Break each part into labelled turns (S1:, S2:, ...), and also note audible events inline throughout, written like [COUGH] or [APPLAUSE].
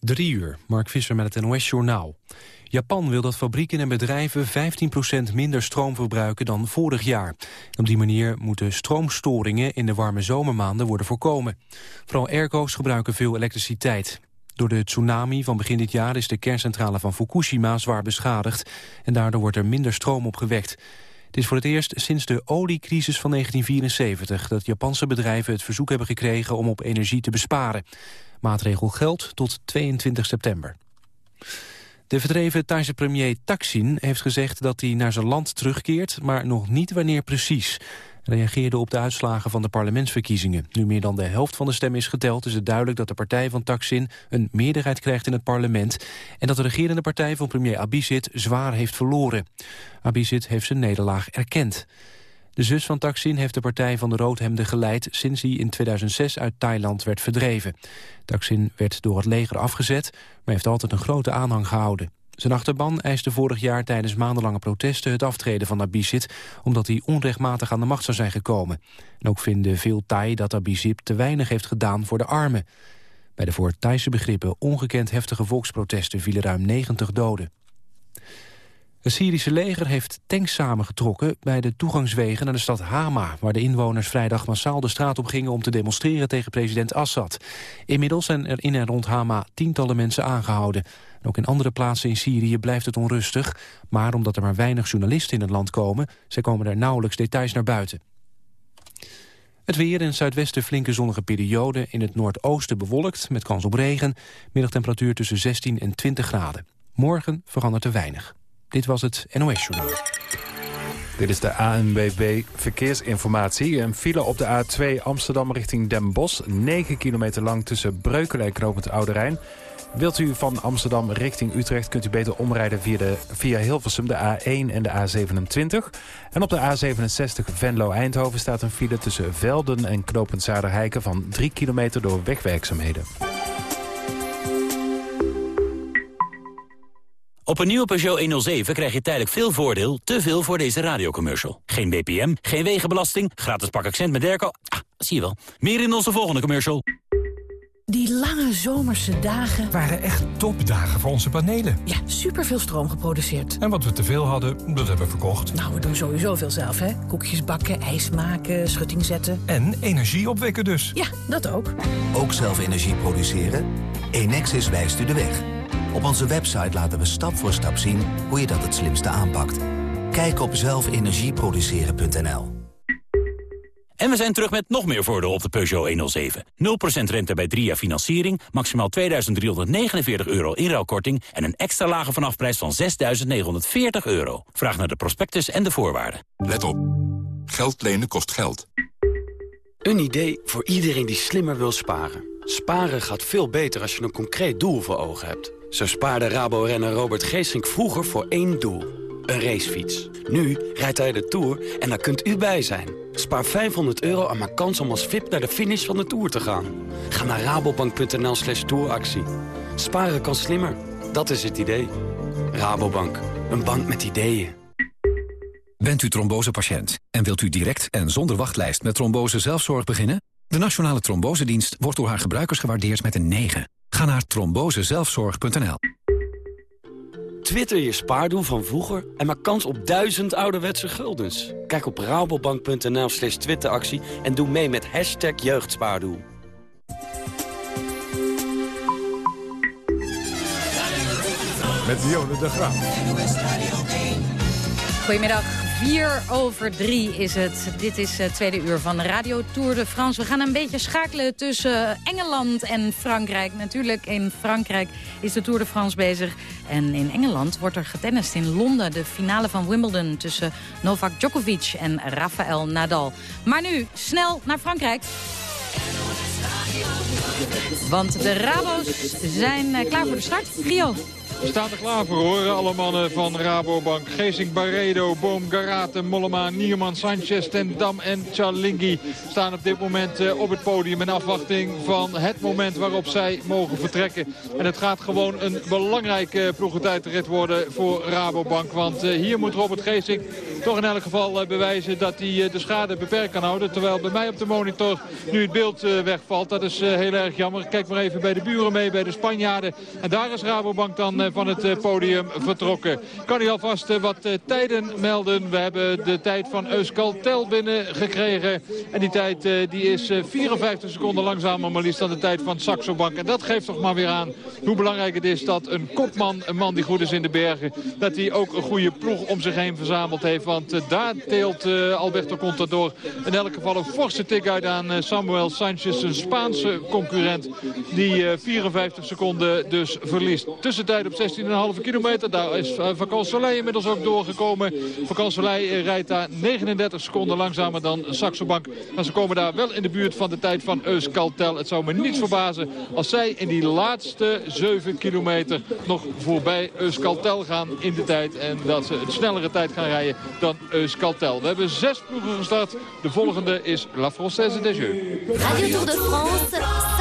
S1: Drie uur, Mark Visser met het NOS-journaal. Japan wil dat fabrieken en bedrijven 15% minder stroom verbruiken dan vorig jaar. Op die manier moeten stroomstoringen in de warme zomermaanden worden voorkomen. Vooral airco's gebruiken veel elektriciteit. Door de tsunami van begin dit jaar is de kerncentrale van Fukushima zwaar beschadigd... en daardoor wordt er minder stroom opgewekt. Het is voor het eerst sinds de oliecrisis van 1974... dat Japanse bedrijven het verzoek hebben gekregen om op energie te besparen. Maatregel geldt tot 22 september. De verdreven Thaise premier Thaksin heeft gezegd dat hij naar zijn land terugkeert, maar nog niet wanneer precies. Reageerde op de uitslagen van de parlementsverkiezingen. Nu meer dan de helft van de stemmen is geteld, is het duidelijk dat de partij van Thaksin een meerderheid krijgt in het parlement en dat de regerende partij van premier Abhisit zwaar heeft verloren. Abhisit heeft zijn nederlaag erkend. De zus van Thaksin heeft de partij van de Roodhemden geleid... sinds hij in 2006 uit Thailand werd verdreven. Thaksin werd door het leger afgezet, maar heeft altijd een grote aanhang gehouden. Zijn achterban eiste vorig jaar tijdens maandenlange protesten het aftreden van Abhisit, omdat hij onrechtmatig aan de macht zou zijn gekomen. En ook vinden veel Thai dat Abhisit te weinig heeft gedaan voor de armen. Bij de voor Thaise begrippen ongekend heftige volksprotesten vielen ruim 90 doden. Het Syrische leger heeft tanks samengetrokken bij de toegangswegen naar de stad Hama... waar de inwoners vrijdag massaal de straat op gingen om te demonstreren tegen president Assad. Inmiddels zijn er in en rond Hama tientallen mensen aangehouden. ook in andere plaatsen in Syrië blijft het onrustig... maar omdat er maar weinig journalisten in het land komen... zij komen er nauwelijks details naar buiten. Het weer in het zuidwesten flinke zonnige periode. In het noordoosten bewolkt met kans op regen. Middagtemperatuur tussen 16 en 20 graden. Morgen verandert er weinig. Dit was het NOS Journaal.
S2: Dit is de ANWB Verkeersinformatie. Een file op de A2 Amsterdam richting Den Bosch. 9 kilometer lang tussen Breukelen en Knopend Oude Rijn. Wilt u van Amsterdam richting Utrecht... kunt u beter omrijden via, de, via Hilversum, de A1 en de A27. En op de A67 Venlo-Eindhoven staat een file tussen Velden en Knopend Zaderheiken... van 3 kilometer door wegwerkzaamheden.
S3: Op een nieuwe Peugeot 107 krijg je tijdelijk veel voordeel, te veel voor deze radiocommercial. Geen BPM, geen wegenbelasting, gratis pak accent met Derco. Ah, zie je wel. Meer in onze volgende commercial.
S4: Die lange zomerse dagen...
S5: waren echt topdagen voor onze panelen.
S4: Ja, superveel stroom geproduceerd.
S5: En wat we teveel hadden, dat hebben we verkocht.
S4: Nou, we doen sowieso veel zelf, hè. Koekjes bakken, ijs maken, schutting zetten.
S5: En energie opwekken dus.
S4: Ja, dat ook.
S6: Ook zelf energie produceren? Enexis wijst u de weg. Op onze website laten we stap voor stap zien hoe je dat het slimste aanpakt. Kijk op zelfenergieproduceren.nl.
S3: En we zijn terug met nog meer voordeel op de Peugeot 107. 0% rente bij 3 jaar financiering, maximaal 2.349 euro inruilkorting... en een extra lage vanafprijs van 6.940 euro. Vraag naar de prospectus en de voorwaarden.
S7: Let op. Geld lenen kost geld.
S8: Een idee voor iedereen die slimmer wil sparen. Sparen gaat veel beter als je een concreet doel voor ogen hebt. Zo spaarde Rabo-renner Robert Geesink vroeger voor één doel. Een racefiets. Nu rijdt hij de Tour en daar kunt u bij zijn. Spaar 500 euro en maak kans om als VIP naar de finish van de Tour te gaan. Ga naar rabobank.nl slash touractie. Sparen kan slimmer. Dat is het idee. Rabobank. Een bank met ideeën.
S9: Bent u trombosepatiënt en wilt u direct en zonder wachtlijst met trombose zelfzorg beginnen? De Nationale Trombosedienst wordt door haar gebruikers gewaardeerd met een 9. Ga naar trombosezelfzorg.nl.
S8: Twitter je spaardoel van vroeger en maak kans op duizend ouderwetse guldens. Kijk op rabobank.nl slash twitteractie en doe mee met hashtag jeugdspaardoel.
S10: Met Dionne de Graaf.
S11: Goedemiddag. 4 over 3 is het. Dit is het tweede uur van Radio Tour de France. We gaan een beetje schakelen tussen Engeland en Frankrijk. Natuurlijk, in Frankrijk is de Tour de France bezig. En in Engeland wordt er getennist in Londen. De finale van Wimbledon tussen Novak Djokovic en Rafael Nadal. Maar nu, snel naar Frankrijk. Want de Rabo's zijn eh, klaar voor de start. Gio.
S12: We staan er klaar voor hoor. Alle mannen van Rabobank. Geesink, Barredo, Boom, Garate, Mollema, Nierman, Sanchez, Tendam en Chalingi staan op dit moment eh, op het podium in afwachting van het moment waarop zij mogen vertrekken. En het gaat gewoon een belangrijke ploegentijdrit worden voor Rabobank. Want eh, hier moet Robert Geesink toch in elk geval bewijzen dat hij de schade beperkt kan houden. Terwijl bij mij op de monitor nu het beeld wegvalt. Dat is heel erg jammer. Kijk maar even bij de buren mee, bij de Spanjaarden. En daar is Rabobank dan van het podium vertrokken. Kan hij alvast wat tijden melden. We hebben de tijd van Euskaltel binnengekregen. En die tijd die is 54 seconden langzamer maar liefst dan de tijd van Saxo Bank. En dat geeft toch maar weer aan hoe belangrijk het is dat een kopman, een man die goed is in de bergen... dat hij ook een goede ploeg om zich heen verzameld heeft. Want uh, daar deelt uh, Alberto Contador in elk geval een forse tik uit aan uh, Samuel Sanchez, een Spaanse concurrent... die 54 seconden dus verliest. Tussentijd op 16,5 kilometer, daar is Vacan Soleil inmiddels ook doorgekomen. Vacan Soleil rijdt daar 39 seconden langzamer dan Saxo Bank. Maar ze komen daar wel in de buurt van de tijd van Euskaltel. Het zou me niet verbazen als zij in die laatste 7 kilometer nog voorbij Euskaltel gaan in de tijd. En dat ze een snellere tijd gaan rijden dan Euskaltel. We hebben zes ploegen gestart. De volgende is La Française des Jeux.
S13: Radio Tour de France,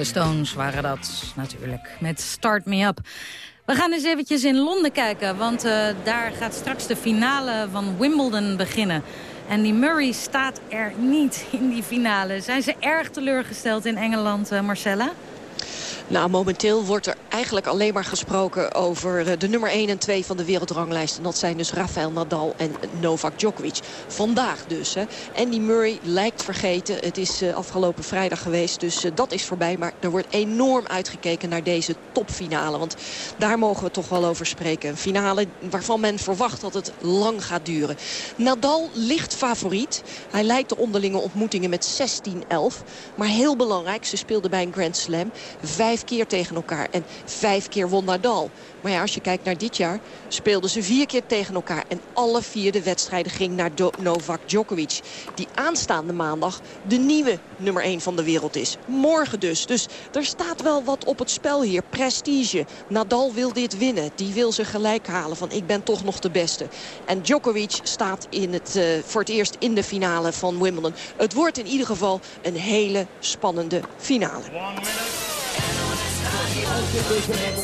S11: De Stones waren dat natuurlijk, met Start Me Up. We gaan eens eventjes in Londen kijken, want uh, daar gaat straks de finale van Wimbledon beginnen. En die Murray staat er niet in die finale. Zijn ze erg teleurgesteld in Engeland, uh, Marcella?
S14: Nou, momenteel wordt er eigenlijk alleen maar gesproken over eh, de nummer 1 en 2 van de wereldranglijst. En dat zijn dus Rafael Nadal en Novak Djokovic. Vandaag dus. Hè. Andy Murray lijkt vergeten. Het is uh, afgelopen vrijdag geweest, dus uh, dat is voorbij. Maar er wordt enorm uitgekeken naar deze topfinale. Want daar mogen we toch wel over spreken. Een finale waarvan men verwacht dat het lang gaat duren. Nadal ligt favoriet. Hij leidt de onderlinge ontmoetingen met 16-11. Maar heel belangrijk, ze speelden bij een Grand Slam. Vijf vijf keer tegen elkaar. En vijf keer won Nadal. Maar ja, als je kijkt naar dit jaar, speelden ze vier keer tegen elkaar. En alle vier de wedstrijden ging naar Novak Djokovic. Die aanstaande maandag de nieuwe nummer 1 van de wereld is. Morgen dus. Dus er staat wel wat op het spel hier. Prestige. Nadal wil dit winnen. Die wil ze gelijk halen van ik ben toch nog de beste. En Djokovic staat in het, uh, voor het eerst in de finale van Wimbledon. Het wordt in ieder geval een hele spannende finale.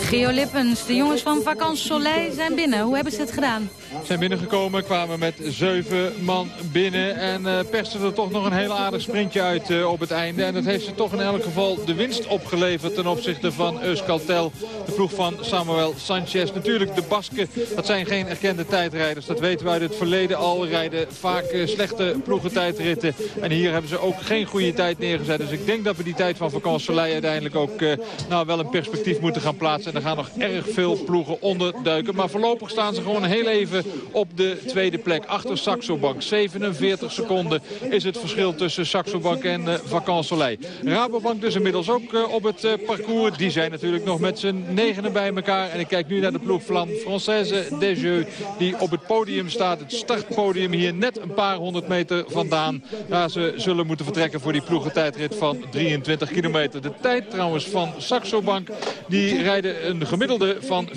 S11: Geo Lippens, de jongens van Vacances Soleil zijn binnen. Hoe hebben ze het gedaan?
S12: Zijn binnengekomen, kwamen met zeven man binnen. En uh, persten er toch nog een heel aardig sprintje uit uh, op het einde. En dat heeft ze toch in elk geval de winst opgeleverd ten opzichte van Euskaltel. De ploeg van Samuel Sanchez. Natuurlijk de Basken, dat zijn geen erkende tijdrijders. Dat weten we uit het verleden al. Rijden vaak uh, slechte ploegentijdritten. En hier hebben ze ook geen goede tijd neergezet. Dus ik denk dat we die tijd van Soleil uiteindelijk ook nou, wel een perspectief moeten gaan plaatsen. En er gaan nog erg veel ploegen onderduiken. Maar voorlopig staan ze gewoon heel even op de tweede plek. Achter Saxo Bank. 47 seconden is het verschil tussen Saxo Bank en uh, Vacances Soleil. Rabobank dus inmiddels ook uh, op het uh, parcours. Die zijn natuurlijk nog met z'n negenen bij elkaar. En ik kijk nu naar de ploeg van Française Desjeux. Die op het podium staat. Het startpodium hier net een paar honderd meter vandaan. Daar ze zullen moeten vertrekken voor die ploegentijdrit van 23 kilometer. De tijd trouwens van Saxo Bank. Die rijden een gemiddelde van 54,6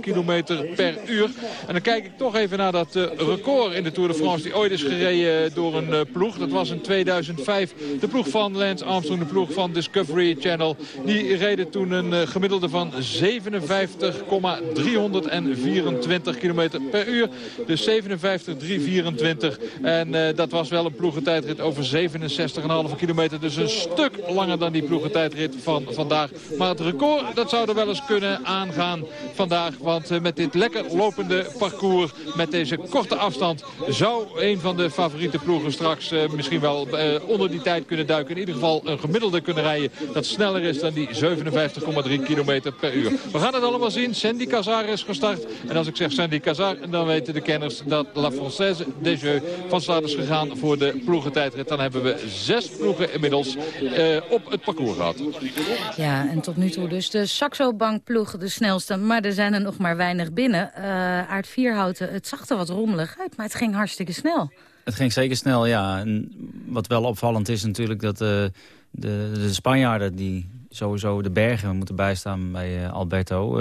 S12: kilometer per uur. En dan kijk ik toch even naar dat uh, record in de Tour de France... die ooit is gereden door een uh, ploeg. Dat was in 2005 de ploeg van Lance Armstrong, de ploeg van Discovery Channel. Die reden toen een gemiddelde van 57,324 kilometer per uur. Dus 57,324. En dat was wel een ploegentijdrit over 67,5 kilometer. Dus een stuk langer dan die ploegentijdrit van vandaag. Maar het record dat zou er wel eens kunnen aangaan vandaag. Want met dit lekker lopende parcours, met deze korte afstand... zou een van de favoriete ploegen straks uh, misschien wel uh, onder die tijd kunnen duiken. In ieder geval een gemiddelde kunnen rijden dat sneller is dan die 57,3 kilometer per uur. We gaan het allemaal zien. Sandy Cazar is gestart. En als ik zeg Sandy Cazar, dan weten de kenners dat La Française des Jeux van start is gegaan voor de ploegentijdrit. Dan hebben we zes ploegen inmiddels op het parcours gehad.
S11: Ja, en tot nu toe dus de Saxo Bank ploeg de snelste. Maar er zijn er nog maar binnen. Uh, Aard Vierhouten, het zag er wat rommelig uit, maar het ging hartstikke snel.
S15: Het ging zeker snel, ja. En wat wel opvallend is natuurlijk dat uh, de, de Spanjaarden... die sowieso de bergen moeten bijstaan bij uh, Alberto...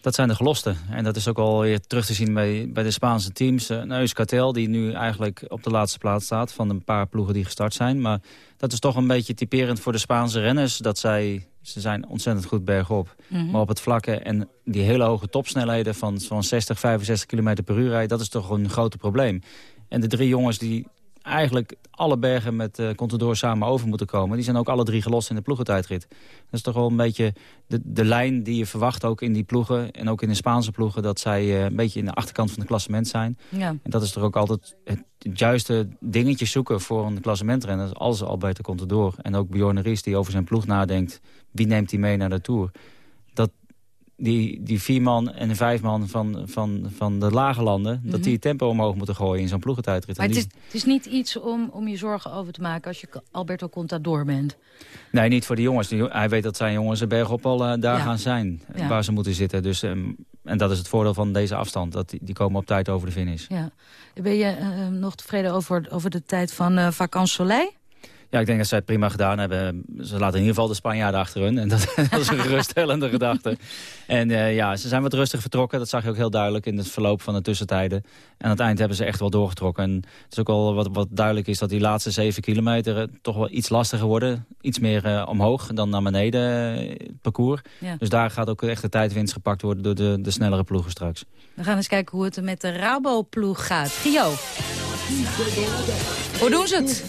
S15: dat zijn de gelosten. En dat is ook al weer terug te zien bij, bij de Spaanse teams. Uh, nou, Euskartel, die nu eigenlijk op de laatste plaats staat... van een paar ploegen die gestart zijn. Maar dat is toch een beetje typerend voor de Spaanse renners. Dat zij, ze zijn ontzettend goed bergop. Mm -hmm. Maar op het vlakke en die hele hoge topsnelheden van, van 60, 65 km per uur rijden... dat is toch een groot probleem. En de drie jongens die eigenlijk alle bergen met uh, Contador samen over moeten komen... die zijn ook alle drie gelost in de ploegentijdrit. Dat is toch wel een beetje de, de lijn die je verwacht ook in die ploegen... en ook in de Spaanse ploegen, dat zij uh, een beetje in de achterkant van het klassement zijn.
S11: Ja.
S15: En dat is toch ook altijd het, het juiste dingetje zoeken voor een klassementrenner... als Alberto Contador en ook Bjorn Ries die over zijn ploeg nadenkt... wie neemt hij mee naar de Tour? Die, die vier man en de vijf man van, van, van de lage landen... Mm -hmm. dat die het tempo omhoog moeten gooien in zo'n ploegentijdrit.
S11: Maar het is, het is niet iets om, om je zorgen over te maken als je Alberto Contador bent?
S15: Nee, niet voor de jongens. Hij weet dat zijn jongens er bergop al uh, daar ja. gaan zijn, ja. waar ze moeten zitten. Dus, um, en dat is het voordeel van deze afstand. Dat die, die komen op tijd over de finish.
S11: Ja. Ben je uh, nog tevreden over, over de tijd van uh, Soleil?
S15: Ja, ik denk dat zij het prima gedaan hebben. Ze laten in ieder geval de Spanjaarden achter hun. En dat, [LAUGHS] dat is een geruststellende gedachte. En uh, ja, ze zijn wat rustig vertrokken. Dat zag je ook heel duidelijk in het verloop van de tussentijden. En aan het eind hebben ze echt wel doorgetrokken. En het is ook wel wat, wat duidelijk is dat die laatste zeven kilometer... toch wel iets lastiger worden. Iets meer uh, omhoog dan naar beneden het parcours. Ja. Dus daar gaat ook echt de tijdwinst gepakt worden door de, de snellere ploegen straks.
S11: We gaan eens kijken hoe het met de Rabo-ploeg gaat. Gio. Hoe doen ze het?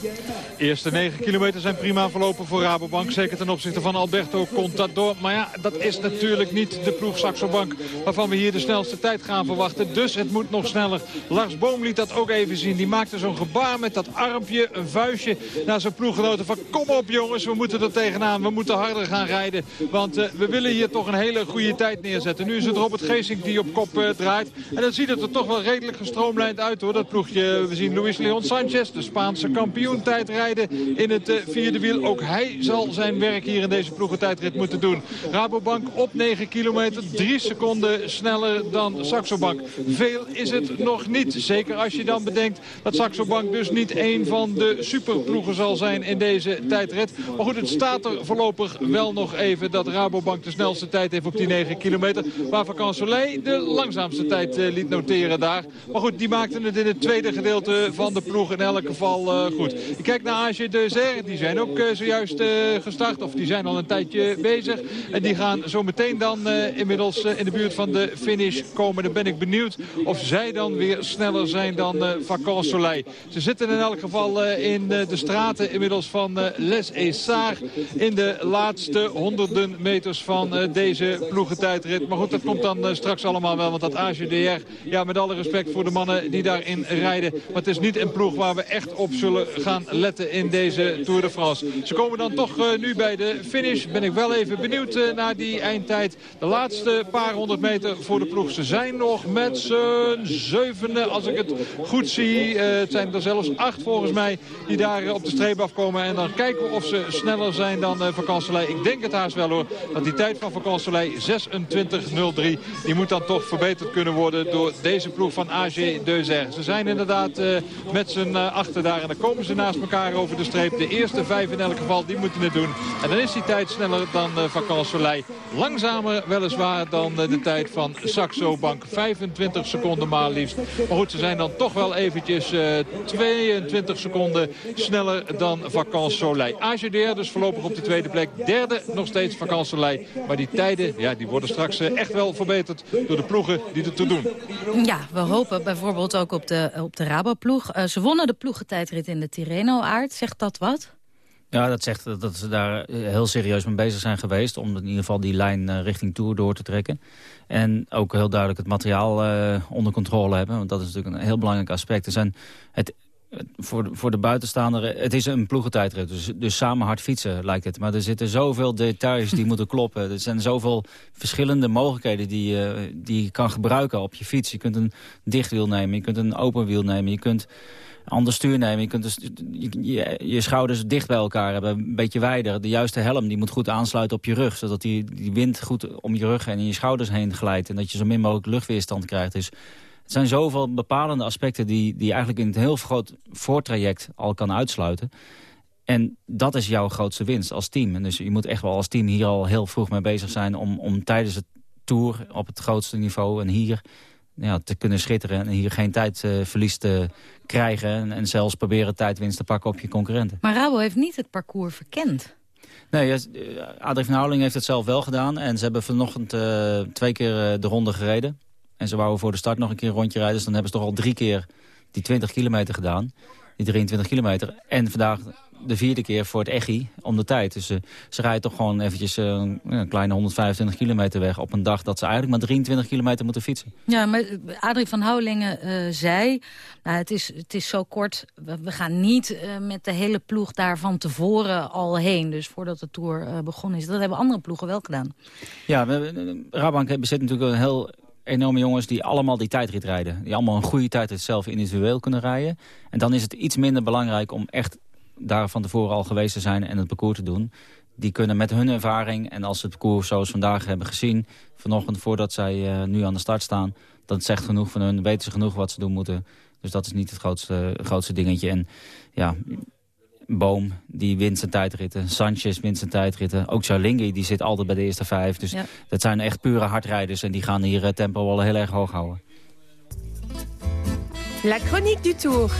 S12: De eerste 9 kilometer zijn prima verlopen voor Rabobank. Zeker ten opzichte van Alberto Contador. Maar ja, dat is natuurlijk niet de ploeg Saxo Bank waarvan we hier de snelste tijd gaan verwachten. Dus het moet nog sneller. Lars Boom liet dat ook even zien. Die maakte zo'n gebaar met dat armpje, een vuistje naar zijn ploeggenoten. Van kom op jongens, we moeten er tegenaan. We moeten harder gaan rijden. Want uh, we willen hier toch een hele goede tijd neerzetten. Nu is het Robert Geesink die op kop uh, draait. En dan ziet het er toch wel redelijk gestroomlijnd uit hoor. Dat ploegje, we zien Luis Leon Sanchez, de Spaanse kampioen tijdrijden in het uh, vierde wiel. Ook hij zal zijn werk hier in deze ploegentijdrit moeten doen. Rabobank op 9 kilometer, 3 seconden sneller dan Saxo Bank. Veel is het nog niet. Zeker als je dan bedenkt dat Saxo Bank dus niet een van de superploegen zal zijn in deze tijdrit. Maar goed, het staat er voorlopig wel nog even dat Rabobank de snelste tijd heeft op die 9 kilometer. Waar Vacan Soleil de langzaamste tijd uh, liet noteren daar. Maar goed, die maakten het in het tweede gedeelte van de ploeg in elk geval uh, goed. Ik kijk naar AG. Die zijn ook uh, zojuist gestart. Of die zijn al een tijdje bezig. En die gaan zo meteen dan inmiddels in de buurt van de finish komen. Dan ben ik benieuwd of zij dan weer sneller zijn dan Vacan Soleil. Ze zitten in elk geval in de straten inmiddels van Les Essars. In de laatste honderden meters van deze ploegentijdrit. Maar goed, dat komt dan straks allemaal wel. Want dat AGDR, ja met alle respect voor de mannen die daarin rijden. Maar het is niet een ploeg waar we echt op zullen gaan letten in deze Tour de France. Ze komen dan toch nu bij de finish. Ben ik wel even benieuwd naar die eindtijd. De laatste paar honderd meter voor de ploeg. Ze zijn nog met z'n zevende, als ik het goed zie. Uh, het zijn er zelfs acht volgens mij die daar op de streep afkomen. En dan kijken we of ze sneller zijn dan uh, Vakanselij. Ik denk het haast wel hoor. Dat die tijd van Vakanselij 26.03. Die moet dan toch verbeterd kunnen worden door deze ploeg van AG Deuzer. Ze zijn inderdaad met z'n achter daar. En dan komen ze naast elkaar over de streep. De eerste vijf in elk geval, die moeten het doen. En dan is die tijd sneller dan uh, Vakanselij. Langzamer weliswaar dan de tijd van Saxo Bank. 25 seconden maar liefst. Maar goed, ze zijn dan toch wel eventjes uh, 22 seconden sneller dan Vacan Soleil. AGDR dus voorlopig op de tweede plek. Derde nog steeds Vacan. Maar die tijden ja, die worden straks echt wel verbeterd door de ploegen die er toe doen.
S11: Ja, we hopen bijvoorbeeld ook op de, op de Rabo-ploeg. Uh, ze wonnen de ploegentijdrit in de Tirreno-aard. Zegt dat wat?
S15: Ja, dat zegt dat ze daar heel serieus mee bezig zijn geweest... om in ieder geval die lijn uh, richting Tour door te trekken. En ook heel duidelijk het materiaal onder controle hebben. Want dat is natuurlijk een heel belangrijk aspect. Er zijn het, voor, de, voor de buitenstaander, het is een ploegentijdrit. Dus, dus samen hard fietsen lijkt het. Maar er zitten zoveel details die [LAUGHS] moeten kloppen. Er zijn zoveel verschillende mogelijkheden die, uh, die je kan gebruiken op je fiets. Je kunt een dichtwiel nemen, je kunt een open wiel nemen. Je kunt ander stuur nemen. Je kunt dus, je, je, schouders dicht bij elkaar hebben, een beetje wijder. De juiste helm die moet goed aansluiten op je rug. Zodat die, die wind goed om je rug en in je schouders heen glijdt. En dat je zo min mogelijk luchtweerstand krijgt. Dus het zijn zoveel bepalende aspecten die, die eigenlijk in het heel groot voortraject al kan uitsluiten. En dat is jouw grootste winst als team. En dus je moet echt wel als team hier al heel vroeg mee bezig zijn... om, om tijdens het tour op het grootste niveau en hier ja, te kunnen schitteren... en hier geen tijdverlies uh, te krijgen... En, en, zelfs proberen tijdwinst te pakken op je concurrenten.
S11: Maar Rabo heeft niet het parcours verkend.
S15: Nee, Adrie van Houweling heeft het zelf wel gedaan. En ze hebben vanochtend uh, twee keer uh, de ronde gereden. En ze wouden voor de start nog een keer een rondje rijden. Dus dan hebben ze toch al drie keer die 20 kilometer gedaan. Die 23 kilometer. En vandaag de vierde keer voor het Echi om de tijd. Dus uh, ze rijden toch gewoon eventjes uh, een kleine 125 kilometer weg... op een dag dat ze eigenlijk maar 23 kilometer moeten fietsen.
S11: Ja, maar Adrie van Houwelingen uh, zei... Nou, het, is, het is zo kort, we, we gaan niet met de hele ploeg daar van tevoren al heen. Dus voordat de Tour begonnen is. Dat hebben andere ploegen wel gedaan.
S15: Ja, Rabank bezit natuurlijk een heel enorme jongens die allemaal die tijdrit rijden. Die allemaal een goede tijdrit zelf individueel kunnen rijden. En dan is het iets minder belangrijk om echt daar van tevoren al geweest te zijn en het parcours te doen. Die kunnen met hun ervaring en als ze het parcours zoals vandaag hebben gezien... vanochtend voordat zij uh, nu aan de start staan... dat zegt genoeg van hun, weten ze genoeg wat ze doen moeten. Dus dat is niet het grootste, grootste dingetje. En ja, Boom, die wint zijn tijdritten. Sanchez wint zijn tijdritten. Ook Charlingi, die zit altijd bij de eerste vijf. Dus ja. dat zijn echt pure hardrijders. En die gaan hier het tempo wel heel erg hoog houden.
S16: La chronique du Tour.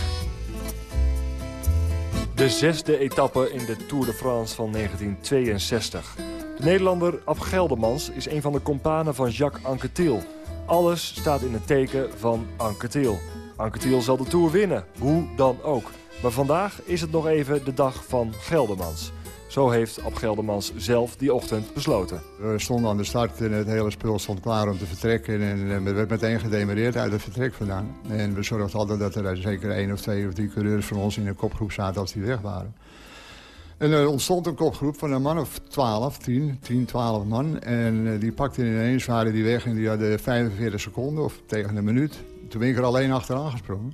S17: De zesde etappe in de Tour de France van 1962. De Nederlander Ab Geldermans is een van de companen van Jacques Anquetil. Alles staat in het teken van Anquetil. Anquetil zal de Tour winnen, hoe dan ook. Maar vandaag is het nog even de dag van Geldermans. Zo heeft Ab Geldermans zelf die ochtend besloten.
S16: We stonden aan de start en het hele spul stond klaar om te vertrekken. En eh, we werd meteen gedemereerd uit het vertrek vandaan. En we zorgden altijd dat er zeker één of twee of drie coureurs van ons in een kopgroep zaten als die weg waren. En er ontstond een kopgroep van een man of 12, 10, 10, 12 man. En eh, die pakten ineens, waren die weg en die hadden 45 seconden of tegen een minuut. Toen ben ik er alleen achteraan gesprongen.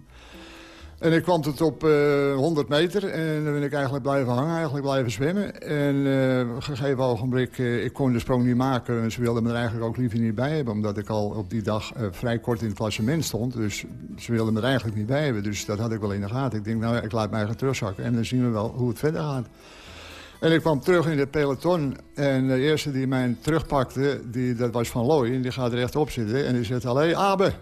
S16: En ik kwam tot op uh, eh, 100 meter en dan ben ik eigenlijk blijven hangen, eigenlijk blijven zwemmen. En een gegeven ogenblik, uh, ik kon de sprong niet maken. En ze wilden me er eigenlijk ook liever niet bij hebben, omdat ik al op die dag vrij kort in het klassement stond. Dus ze wilden me er eigenlijk niet bij hebben, dus dat had ik wel in de gaten. Ik denk, nou, ik laat mij eigen terugzakken en dan zien we wel hoe het verder gaat. En ik kwam terug in het peloton en de eerste die mij terugpakte, die, dat was Van Looy. En die gaat rechtop zitten en die zegt, allee, Abe,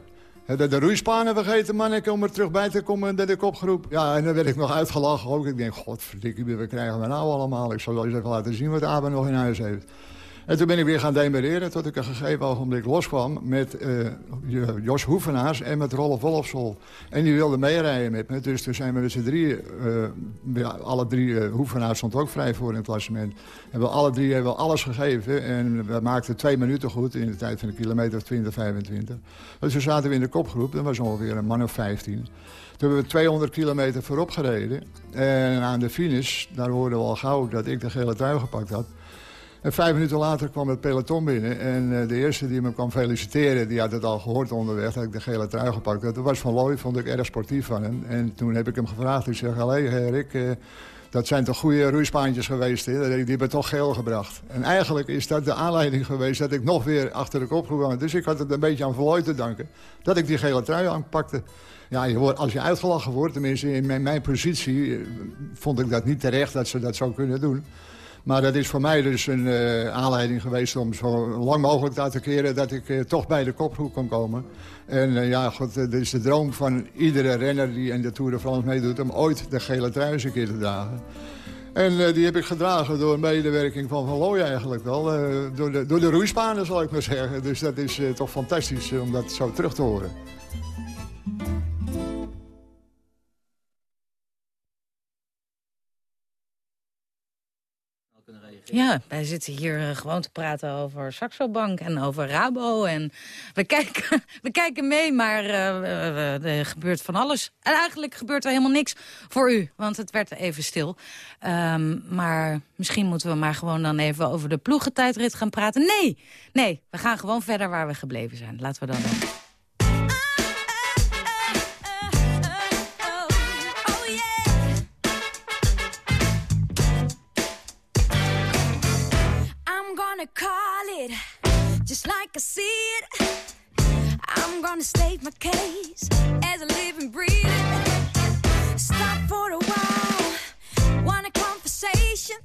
S16: de, de roeispanen vergeten, man. Ik om er terug bij te komen dat ik opgeroepen. Ja, en dan werd ik nog uitgelachen ook. Ik denk, godverdikke, we krijgen we nou allemaal? Ik zal wel eens even laten zien wat Abe nog in huis heeft. En toen ben ik weer gaan demereren tot ik een gegeven ogenblik loskwam met uh, Jos Hoevenaars en met Rolf Wolfsol. En die wilde meerijden met me. Dus toen zijn we met z'n drieën, uh, alle drie, uh, Hoevenaars stond ook vrij voor in het klassement. Hebben we alle drie hebben alles gegeven en we maakten twee minuten goed in de tijd van een kilometer of 20, 25. Dus toen zaten we in de kopgroep, dat was ongeveer een man of 15. Toen hebben we 200 kilometer voorop gereden. En aan de finish, daar hoorden we al gauw dat ik de gele trui gepakt had. En vijf minuten later kwam het peloton binnen. En uh, de eerste die me kwam feliciteren, die had het al gehoord onderweg... dat ik de gele trui gepakt had. Dat was Van Looy, vond ik erg sportief van hem. En toen heb ik hem gevraagd. Ik zeg, allee Rick, uh, dat zijn toch goede roeispaantjes geweest. Die hebben toch geel gebracht. En eigenlijk is dat de aanleiding geweest dat ik nog weer achter de kop. Dus ik had het een beetje aan Van te danken. Dat ik die gele trui aanpakte. Ja, je wordt, als je uitgelachen wordt, tenminste in mijn, mijn positie... Eh, vond ik dat niet terecht dat ze dat zo kunnen doen. Maar dat is voor mij dus een uh, aanleiding geweest om zo lang mogelijk te attackeren... dat ik uh, toch bij de kopgroep kon komen. En uh, ja, god, dit is de droom van iedere renner die in de Tour de France meedoet... om ooit de gele trui eens een keer te dragen. En die heb ik gedragen door medewerking van Van Looy eigenlijk wel. door, de, door de roeispanen, zal ik maar zeggen. Dus dat is toch fantastisch om dat zo terug te horen.
S11: Ja, wij zitten hier uh, gewoon te praten over Saxo en over Rabo. En we kijken, [LAUGHS] we kijken mee, maar uh, er gebeurt van alles. En eigenlijk gebeurt er helemaal niks voor u, want het werd even stil. Um, maar misschien moeten we maar gewoon dan even over de ploegentijdrit gaan praten. Nee, nee, we gaan gewoon verder waar we gebleven zijn. Laten we dan... dan.
S18: Gonna state my case as a living, breathing. Stop for a while, want a conversation?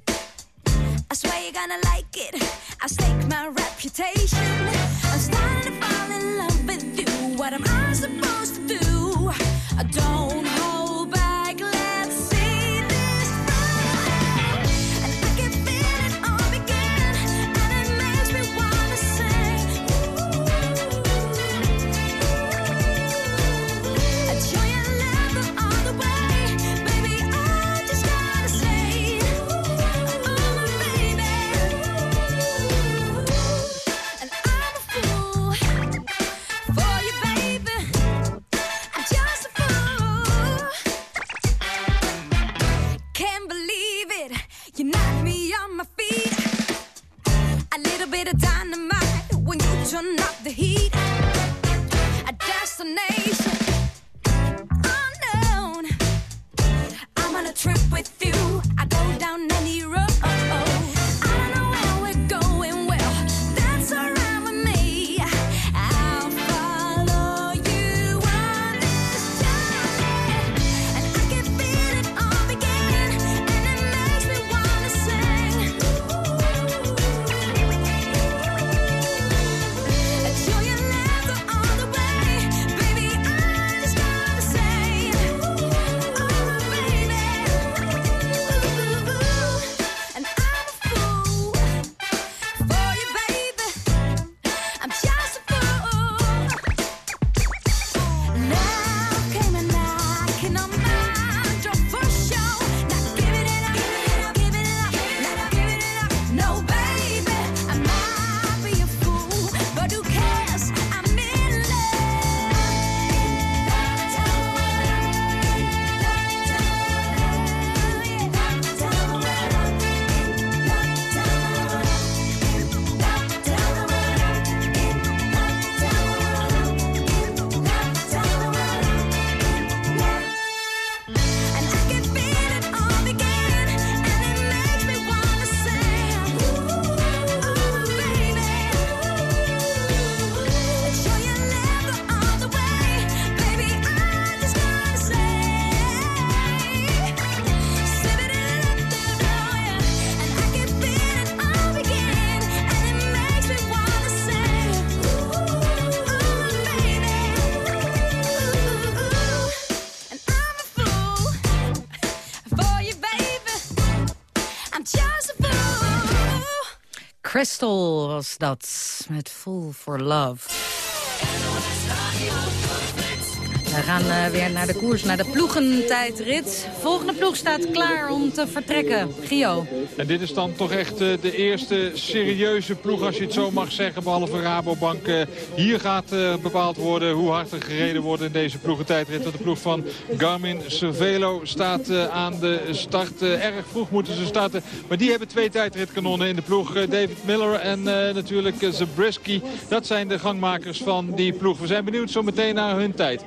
S18: I swear you're gonna like it. I stake my reputation.
S11: Crystal was dat, met Full for Love. We gaan uh, weer naar de koers, naar de ploegentijdrit. Volgende ploeg staat klaar om te vertrekken. Gio.
S12: En dit is dan toch echt uh, de eerste serieuze ploeg, als je het zo mag zeggen, behalve Rabobank. Uh, hier gaat bepaald worden hoe hard er gereden wordt in deze ploegentijdrit. Want de ploeg van Garmin Cervelo staat aan de start. erg vroeg moeten ze starten. Maar die hebben twee tijdritkanonnen in de ploeg. David Miller en natuurlijk Zabriskie. Dat zijn de gangmakers van die ploeg. We zijn benieuwd zo meteen naar hun tijd.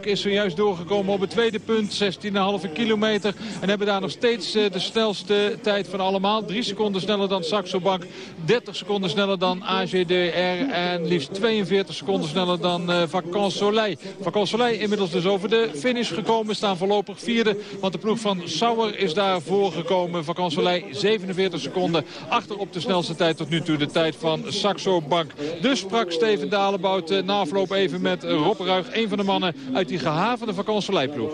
S12: Is zojuist doorgekomen op het tweede punt. 16,5 kilometer. En hebben daar nog steeds eh, de snelste tijd van allemaal. 3 seconden sneller dan Saxo Bank. 30 seconden sneller dan AGDR. En liefst 42 seconden sneller dan uh, Vacances Soleil. Vacances Soleil inmiddels dus over de finish gekomen. Staan voorlopig vierde. Want de ploeg van Sauer is daar voorgekomen. Vacances Soleil 47 seconden. Achter op de snelste tijd tot nu toe. De tijd van Saxo Bank. Dus sprak Steven Dalebout uh, na afloop even met Rob Ruig. Een van de mannen uit die gehavende vakantieleiploeg.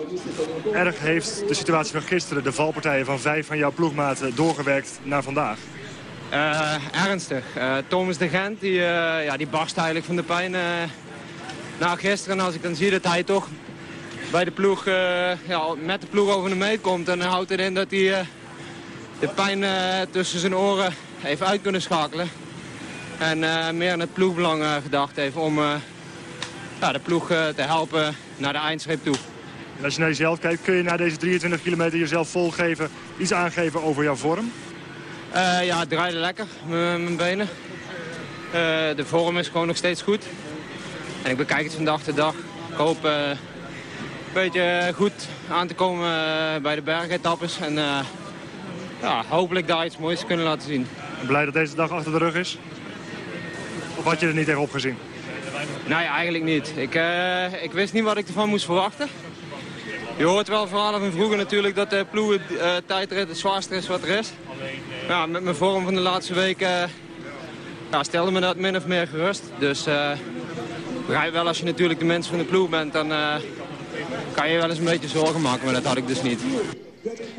S17: Erg heeft de situatie van gisteren, de valpartijen van vijf van jouw ploegmaten, doorgewerkt naar vandaag?
S19: Uh, ernstig. Uh, Thomas de Gent die, uh, ja, die barst eigenlijk van de pijn na gisteren. En als ik dan zie dat hij toch bij de ploeg, ja, met de ploeg over de meet komt... en dan houdt het in dat hij de pijn tussen zijn oren heeft uit kunnen schakelen. En meer aan het ploegbelang gedacht heeft om ja, de ploeg eh, te helpen naar de eindstreep toe.
S17: En als je naar jezelf kijkt, kun je na deze 23 kilometer jezelf volgeven, iets aangeven over jouw vorm?
S19: Uh, ja, het draaide lekker, mijn benen. Uh, de vorm is gewoon nog steeds goed. En ik bekijk het van dag tot dag. Ik hoop uh, een beetje goed aan te komen bij de bergetappes. En ja, hopelijk daar iets moois kunnen laten zien.
S17: Blij dat deze dag achter de rug is? Of had je er niet echt op gezien?
S19: Nee, eigenlijk niet. Ik, uh, ik wist niet wat ik ervan moest verwachten. Je hoort wel verhalen van vroeger natuurlijk dat de ploegen uh, tijdrit het zwaarste is wat er is. Ja, met mijn vorm van de laatste weken uh, ja, stelde me dat min of meer gerust. Dus begrijp wel als je natuurlijk de mens van de ploeg bent, dan kan je wel eens een beetje zorgen maken. Maar dat had ik dus niet.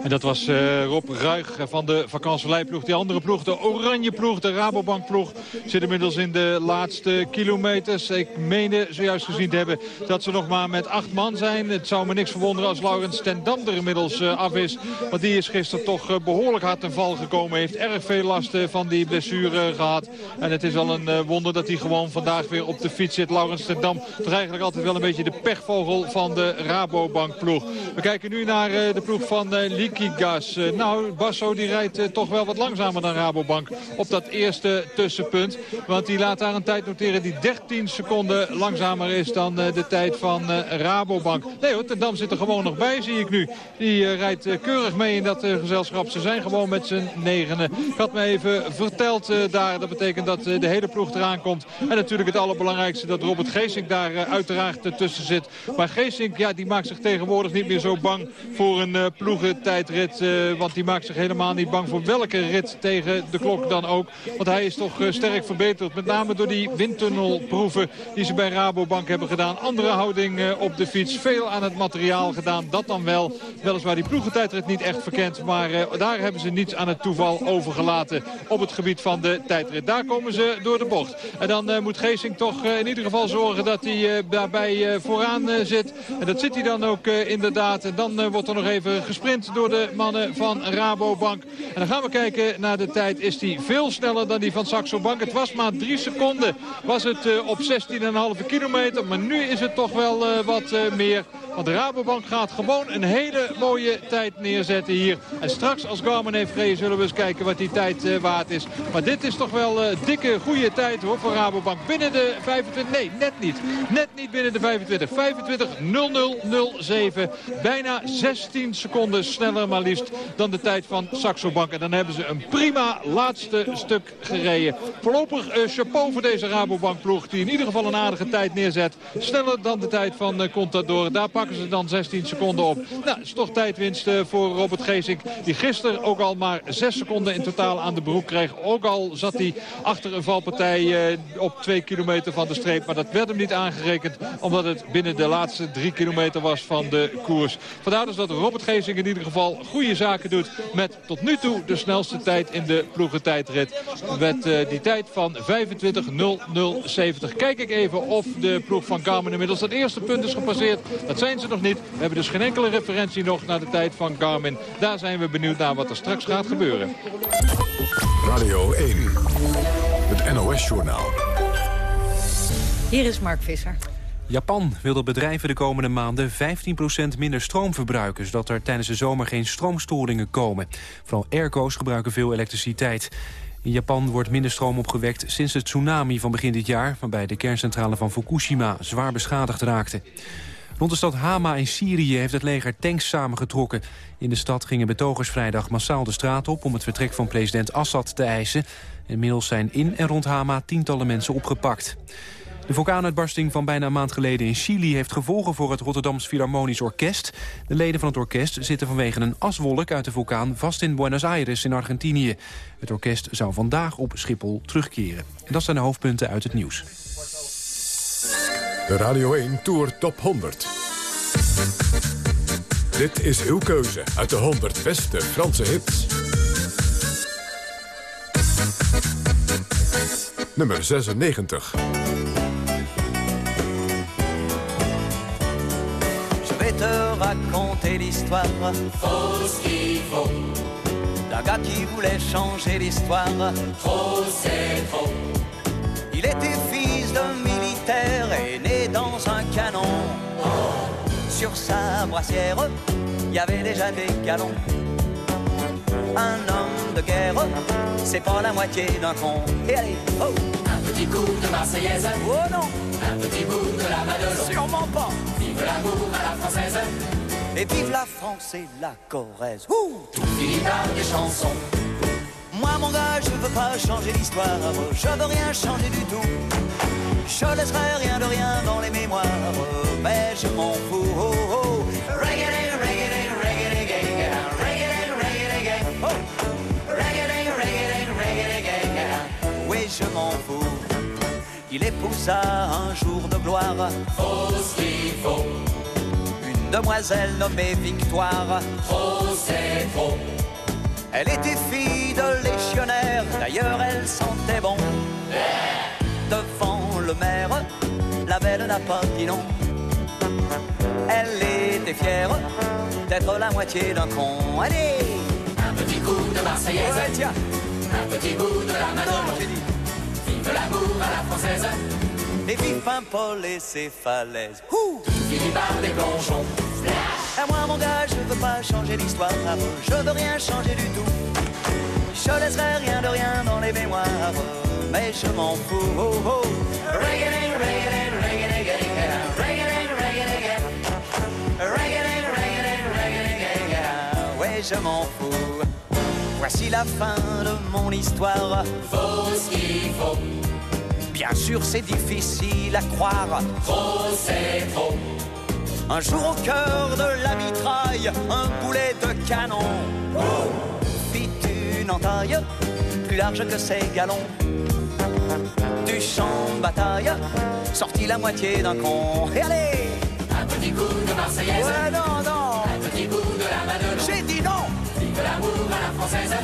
S12: En dat was uh, Rob Ruig van de vakantieleiploeg. Die andere ploeg, de Oranje ploeg, de Rabobank ploeg... zit inmiddels in de laatste kilometers. Ik meende zojuist gezien te hebben dat ze nog maar met acht man zijn. Het zou me niks verwonderen als Laurens ten Dam er inmiddels uh, af is. Want die is gisteren toch uh, behoorlijk hard ten val gekomen. Heeft erg veel last van die blessure gehad. En het is wel een wonder dat hij gewoon vandaag weer op de fiets zit. Laurens ten Dam, toch eigenlijk altijd wel een beetje de pechvogel van de Rabobank ploeg. We kijken nu naar de ploeg van uh, Uh, nou, Basso die rijdt uh, toch wel wat langzamer dan Rabobank op dat eerste tussenpunt. Want die laat daar een tijd noteren die 13 seconden langzamer is dan de tijd van Rabobank. Nee hoor, Dam zit er gewoon nog bij, zie ik nu. Die rijdt keurig mee in dat gezelschap. Ze zijn gewoon met z'n negenen. Ik had me even verteld daar. Dat betekent dat de hele ploeg eraan komt. En natuurlijk het allerbelangrijkste dat Robert Geesink daar uiteraard tussen zit. Maar Geesink, ja, die maakt zich tegenwoordig niet meer zo bang voor een ploeg tijdrit. Uh, want die maakt zich helemaal niet bang voor welke rit tegen de klok dan ook. Want hij is toch uh, sterk verbeterd. Met name door die windtunnelproeven die ze bij Rabobank hebben gedaan. Andere houding uh, op de fiets. Veel aan het materiaal gedaan. Dat dan wel. Weliswaar die ploegentijdrit niet echt verkend. Maar daar hebben ze niets aan het toeval overgelaten. Op het gebied van de tijdrit. Daar komen ze door de bocht. En dan moet Geesing toch in ieder geval zorgen dat hij daarbij vooraan zit. En dat zit hij dan ook inderdaad. En dan wordt er nog even gesprint door de mannen van Rabobank. En dan gaan we kijken naar de tijd. Is die veel sneller dan die van Saxo Bank? Het was maar drie seconden. Was het uh, op 16,5 kilometer. Maar nu is het toch wel uh, wat uh, meer. Want de Rabobank gaat gewoon een hele mooie tijd neerzetten hier. En straks als Garmin heeft gereden zullen we eens kijken wat die tijd waard is. Maar dit is toch wel een dikke goede tijd hoor voor Rabobank. Binnen de 25, nee net niet. Net niet binnen de 25. 25 0007. Bijna 16 seconden sneller maar liefst dan de tijd van Saxo Bank. En dan hebben ze een prima laatste stuk gereden. Voorlopig uh, chapeau voor deze Rabobank ploeg die in ieder geval een aardige tijd neerzet. Sneller dan de tijd van uh, Contador. Daar pakken ze dan 16 seconden op. Nou, is toch tijdwinst voor Robert Geesink. Die gisteren ook al maar 6 seconden in totaal aan de broek kreeg. Ook al zat hij achter een valpartij op 2 kilometer van de streep. Maar dat werd hem niet aangerekend. Omdat het binnen de laatste 3 kilometer was van de koers. Vandaar dus dat Robert Geesink in ieder geval goede zaken doet. Met tot nu toe de snelste tijd in de ploegentijdrit. Met uh, die tijd van 25.0070. Kijk ik even of de ploeg van Garmin inmiddels het eerste punt is gepasseerd. Dat zijn ze nog niet. We hebben dus geen enkele referentie nog naar de tijd van Garmin. Daar zijn we benieuwd naar wat er straks gaat gebeuren.
S10: Radio 1. Het NOS-journaal.
S11: Hier is Mark Visser.
S1: Japan wil dat bedrijven de komende maanden 15% minder stroom verbruiken... zodat er tijdens de zomer geen stroomstoringen komen. Vooral airco's gebruiken veel elektriciteit. In Japan wordt minder stroom opgewekt sinds het tsunami van begin dit jaar... waarbij de kerncentrale van Fukushima zwaar beschadigd raakte. Rond de stad Hama in Syrië heeft het leger tanks samengetrokken. In de stad gingen betogers vrijdag massaal de straat op... om het vertrek van president Assad te eisen. Inmiddels zijn in en rond Hama tientallen mensen opgepakt. De vulkaanuitbarsting van bijna een maand geleden in Chili... heeft gevolgen voor het Rotterdams Philharmonisch Orkest. De leden van het orkest zitten vanwege een aswolk uit de vulkaan... vast in Buenos Aires in Argentinië. Het orkest zou vandaag op Schiphol terugkeren. En dat zijn de hoofdpunten uit het nieuws.
S10: De Radio 1 Tour Top 100. Dit is uw keuze uit de 100 beste Franse hits. Nummer 96.
S20: te raconter l'histoire.
S21: Faut ce qu'il faut.
S20: D'un gars qui voulait changer l'histoire.
S21: Trop, c'est trop.
S20: Sur sa brassière, il y avait déjà des galons. Un homme de guerre, c'est pas la moitié d'un con. Et allez, oh!
S21: Un petit coup de Marseillaise.
S20: Oh non!
S21: Un petit bout de la Madelon.
S20: Sûrement pas!
S21: Vive l'amour à la française.
S20: Et vive la France et la Corrèze. Ouh
S21: Tout finit par des chansons.
S20: Moi, mon gars, je veux pas changer l'histoire. Je veux rien changer du tout. Je laisserai rien de rien dans les mémoires. Mais je m'en fous. Oh, oh.
S21: Reggae, reggae, reggae, reggae, reggae.
S20: Oui, je m'en fous. Il épousa un jour de gloire.
S21: Faut ce qu'il faut.
S20: Une demoiselle nommée Victoire.
S21: Trop, c'est trop.
S20: Elle était fille de légionnaire, d'ailleurs elle sentait bon. Devant le maire, la belle n'a pas dit non. Elle était fière d'être la moitié d'un con. Allez
S21: Un petit coup de Marseillaise.
S20: Ouais, tiens
S21: Un petit bout de la
S20: dit
S21: Vive l'amour à la française.
S20: Et vive Paul et ses falaises. Ouh
S21: finit par des plongeons.
S20: À moi mon gars, je veux pas changer l'histoire. Je veux rien changer du tout. Je laisserai rien de rien dans les mémoires. Mais je m'en fous. Oh, oh. Je m'en fous. Voici la fin de mon histoire.
S21: Faut ce qu'il faut.
S20: Bien sûr, c'est difficile à croire.
S21: Trop, c'est trop.
S20: Un jour au cœur de la mitraille, un boulet de canon. Fit une entaille plus large que ses galons. Du champ de bataille, sortit la moitié d'un con. Et allez
S21: Un petit coup de Marseillaise.
S20: Ouais, non, non
S21: Vive l'amour à la française.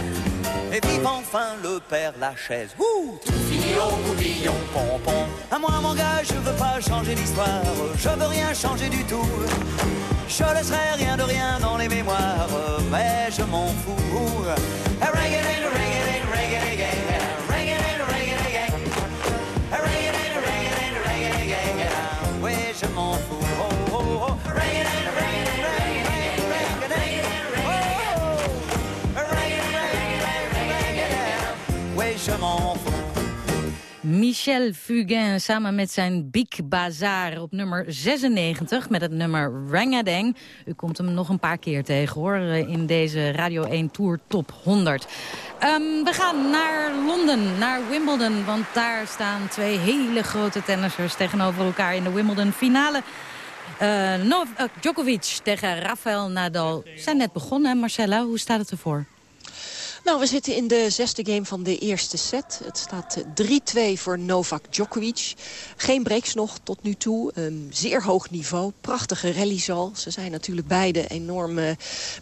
S20: Et vive enfin le père Lachaise. Ouh
S21: Tout finit au coupillon.
S20: pompon. À moi, mon gars, je veux pas changer l'histoire. Je veux rien changer du tout. Je laisserai rien de rien dans les mémoires. Mais m'en fous. Oui, je m'en fous.
S11: Michel Fugain samen met zijn Big Bazaar op nummer 96 met het nummer Rangadeng. U komt hem nog een paar keer tegen hoor in deze Radio 1 Tour Top 100. Ehm, we gaan naar Londen, naar Wimbledon, want daar staan twee hele grote tennissers tegenover elkaar in de Wimbledon finale. Uh, Novak Djokovic tegen Rafael Nadal zijn net begonnen. Marcella, hoe staat het ervoor?
S14: Nou, we zitten in de zesde game van de eerste set. Het staat 3-2 voor Novak Djokovic. Geen breaks nog tot nu toe. Um, zeer hoog niveau. Prachtige rallies al. Ze zijn natuurlijk beide enorm uh,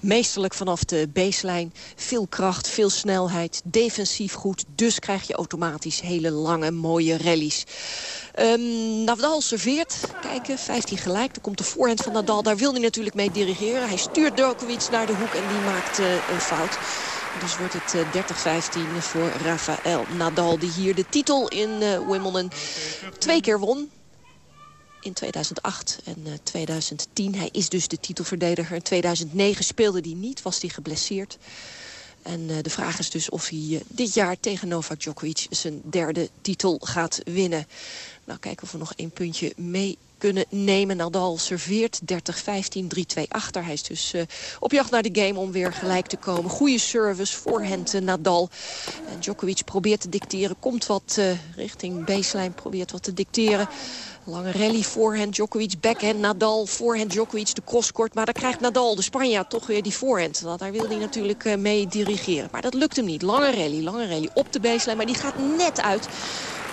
S14: meesterlijk vanaf de baseline. Veel kracht, veel snelheid. Defensief goed. Dus krijg je automatisch hele lange, mooie rallies. Um, Nadal serveert. Kijken, 15 gelijk. Dan komt de voorhand van Nadal. Daar wil hij natuurlijk mee dirigeren. Hij stuurt Djokovic naar de hoek en die maakt uh, een fout. Dus wordt het 30-15 voor Rafael Nadal. Die hier de titel in uh, Wimbledon twee keer won. In 2008 en uh, 2010. Hij is dus de titelverdediger. In 2009 speelde hij niet, was hij geblesseerd. En de vraag is dus of hij dit jaar tegen Novak Djokovic zijn derde titel gaat winnen. Nou, kijken of we nog één puntje mee kunnen nemen. Nadal serveert 30-15, 3-2 achter. Hij is dus uh, op jacht naar de game om weer gelijk te komen. Goede service, voorhand uh, Nadal. En Djokovic probeert te dicteren. Komt wat uh, richting baseline, probeert wat te dicteren. Lange rally, voorhand Djokovic, backhand Nadal, voorhand Djokovic, de crosskort. Maar dan krijgt Nadal, de Spanjaard, toch weer die voorhand. Want daar wil hij natuurlijk uh, mee dirigeren. Maar dat lukt hem niet. Lange rally, lange rally op de baseline, maar die gaat net uit.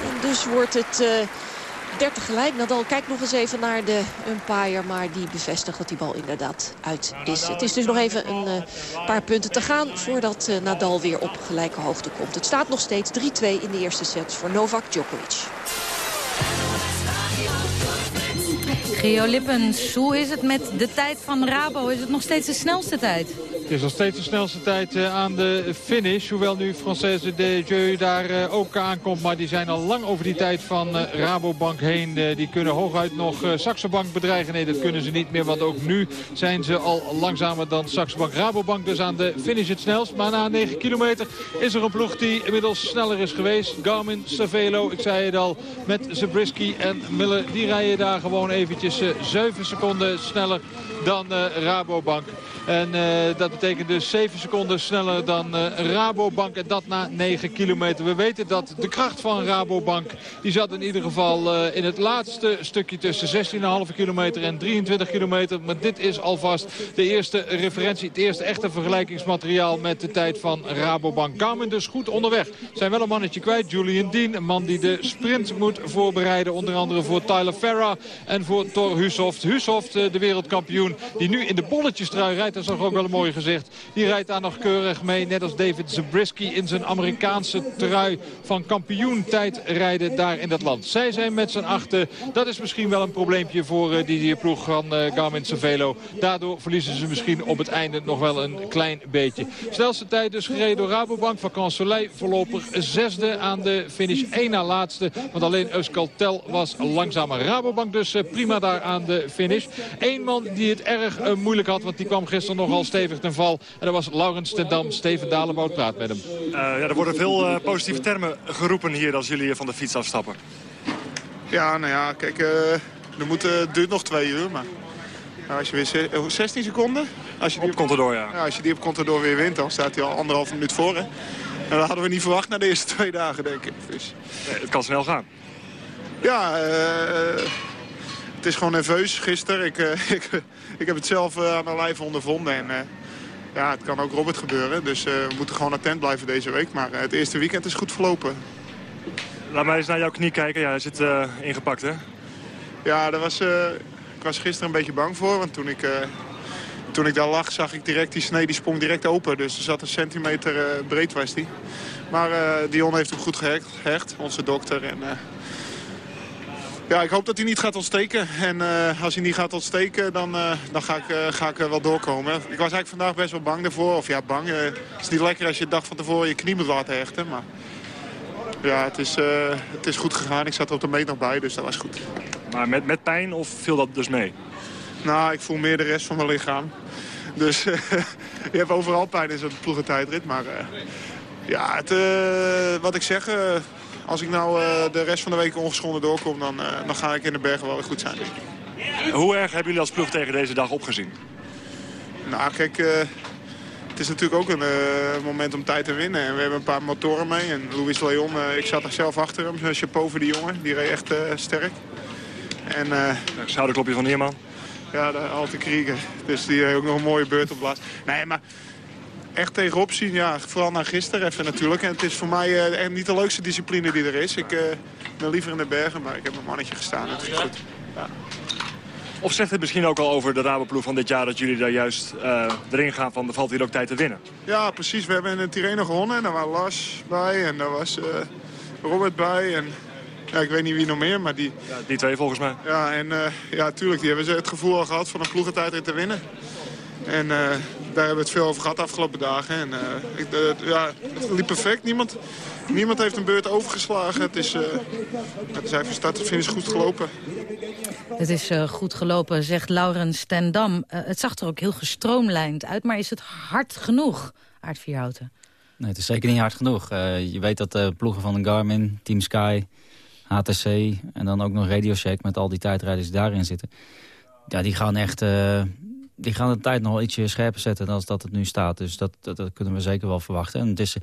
S14: En dus wordt het... Uh, 30 gelijk. Nadal kijkt nog eens even naar de umpire. Maar die bevestigt dat die bal inderdaad uit is. Het is dus nog even een uh, paar punten te gaan... voordat uh, Nadal weer op gelijke hoogte komt. Het staat nog steeds 3-2 in de eerste set voor Novak Djokovic.
S11: Stop your Geo Lippens, hoe is het met de tijd van Rabo? Is het nog steeds de snelste tijd?
S12: Het is nog steeds de snelste tijd uh, aan de finish. Hoewel nu Française de Jeu daar uh, ook aankomt. Maar die zijn al lang over die tijd van uh, Rabobank heen. die kunnen hooguit nog Saxo Bank bedreigen. Nee, dat kunnen ze niet meer. Want ook nu zijn ze al langzamer dan Saxo Bank. Rabobank dus aan de finish het snelst. Maar na 9 kilometer is er een ploeg die inmiddels sneller is geweest. Garmin, Cervelo, ik zei het al, met Zabriskie en Miller. Die rijden daar gewoon eventjes 7 seconden sneller dan Rabobank. En uh, dat betekent dus 7 seconden sneller dan uh, Rabobank. En dat na 9 kilometer. We weten dat de kracht van Rabobank... die zat in ieder geval uh, in het laatste stukje tussen 16,5 kilometer en 23 kilometer. Maar dit is alvast de eerste referentie. Het eerste echte vergelijkingsmateriaal met de tijd van Rabobank. Garmin dus goed onderweg. Zijn wel een mannetje kwijt. Julian Dean, een man die de sprint moet voorbereiden. Onder andere voor Tyler Farah en voor Thor Hushoft. Hushoft, de wereldkampioen, die nu in de bolletjestrui rijdt dat is toch ook wel een mooi gezicht. Die rijdt daar nog keurig mee. Net als David Zabriskie in zijn Amerikaanse trui van kampioentijd rijden daar in dat land. Zij zijn met z'n achten. Dat is misschien wel een probleempje voor uh, die, die ploeg van uh, Garmin Cervelo. Daardoor verliezen ze misschien op het einde nog wel een klein beetje. Snelste tijd dus gereden door Rabobank. Van Soleil voorlopig zesde aan de finish. één na laatste. Want alleen Euskaltel was langzamer. Rabobank dus uh, prima daar aan de finish. Eén man die het erg moeilijk had. Want die kwam gisteren nogal stevig ten val. En dat was Laurens ten Dam. Steven Dalenboot praat met hem.
S17: Uh, ja, er worden veel uh, positieve termen geroepen hier als jullie van de fiets afstappen.
S22: Ja, nou ja, kijk, uh, er moet, het duurt nog twee uur, maar... Nou, als je weer 16 seconden... Als je die
S17: op Contador, ja.
S22: ja. Als je die op Contador weer wint, dan staat hij al anderhalf minuut voor. Hè? En dat hadden we niet verwacht na de eerste [LAUGHS] twee dagen, denk ik. Dus...
S17: Nee, het kan snel gaan.
S22: Ja, uh, het is gewoon nerveus gisteren. Ik, [LAUGHS] uh, ik, ik heb het zelf uh, aan mijn lijf ondervonden. En, uh, ja, het kan ook Robert gebeuren. Dus we moeten gewoon attent blijven deze week. Maar het eerste weekend is goed verlopen.
S17: Laat mij eens naar jouw knie kijken. Ja, hij zit ingepakt, hè?
S22: Ja, daar was, ik was gisteren een beetje bang voor. Want toen ik, toen ik daar lag, zag ik direct die snee, die sprong direct open. Dus er zat een centimeter breed was die. Maar Dion heeft hem goed gehecht, gehecht onze dokter. En, ja, ik hoop dat hij niet gaat ontsteken. En uh, als hij niet gaat ontsteken, dan, uh, dan ga ik, uh, ga ik wel doorkomen. Ik was eigenlijk vandaag best wel bang daarvoor. Of ja, bang. het is niet lekker als je de dag van tevoren je knie moet laten hechten. Maar ja, het is, het is goed gegaan. Ik zat er op de meet nog bij, dus dat was goed.
S17: Maar met, met pijn of viel dat dus mee?
S22: Nou, ik voel meer de rest van mijn lichaam. Dus [LAUGHS] je hebt overal pijn in zo'n ploegentijdrit. Maar ja, het, wat ik zeg als ik nou uh, de rest van de week ongeschonden doorkom, dan, uh, dan ga ik in de bergen wel weer goed zijn.
S17: Hoe erg hebben jullie als ploeg tegen deze dag opgezien?
S22: Nou, kijk, uh, het is natuurlijk ook een moment om tijd te winnen. En we hebben een paar motoren mee. En Luis Leon, ik zat er zelf achter hem. Chapeau voor die jongen, die reed echt sterk.
S17: En, Schouderklopje van Nierman.
S22: Ja, de Alte Krieger. Dus die heeft ook nog een mooie beurt op. Nee, maar echt tegenop zien, ja. Vooral naar gisteren even natuurlijk. En het is voor mij eh, echt niet de leukste discipline die er is. Ik eh, ben liever in de bergen, maar ik heb mijn mannetje gestaan. Het ging goed. Ja.
S17: Of zegt het misschien ook al over de Raboploeg van dit jaar... dat jullie daar juist eh, erin gaan van er valt hier ook tijd te winnen?
S22: Ja, precies. We hebben in de Tirreno gewonnen. En daar was Lars bij en daar was Robert bij. En ja, ik weet niet wie nog meer, maar die...
S17: Ja, die twee volgens mij.
S22: Ja, en eh, ja, tuurlijk, die hebben ze het gevoel al gehad van een ploegentijdrit te winnen. En eh, daar hebben we het veel over gehad de afgelopen dagen. En, eh, ik, eh, ja, het liep perfect. Niemand, niemand heeft een beurt overgeslagen. Het is, eh het is even start en finish goed gelopen.
S11: Het is eh, goed gelopen, zegt Laurens ten Dam. Het zag er ook heel gestroomlijnd uit, maar is het hard genoeg, Aard Vierhouten?
S15: Nee, het is zeker niet hard genoeg. Eh, je weet dat de ploegen van de Garmin, Team Sky, HTC en dan ook nog Radio Shack met al die tijdrijders die daarin zitten. Ja, die gaan echt eh, die gaan de tijd nog wel ietsje scherper zetten dan dat het nu staat. Dus dat, dat, dat kunnen we zeker wel verwachten. En het is,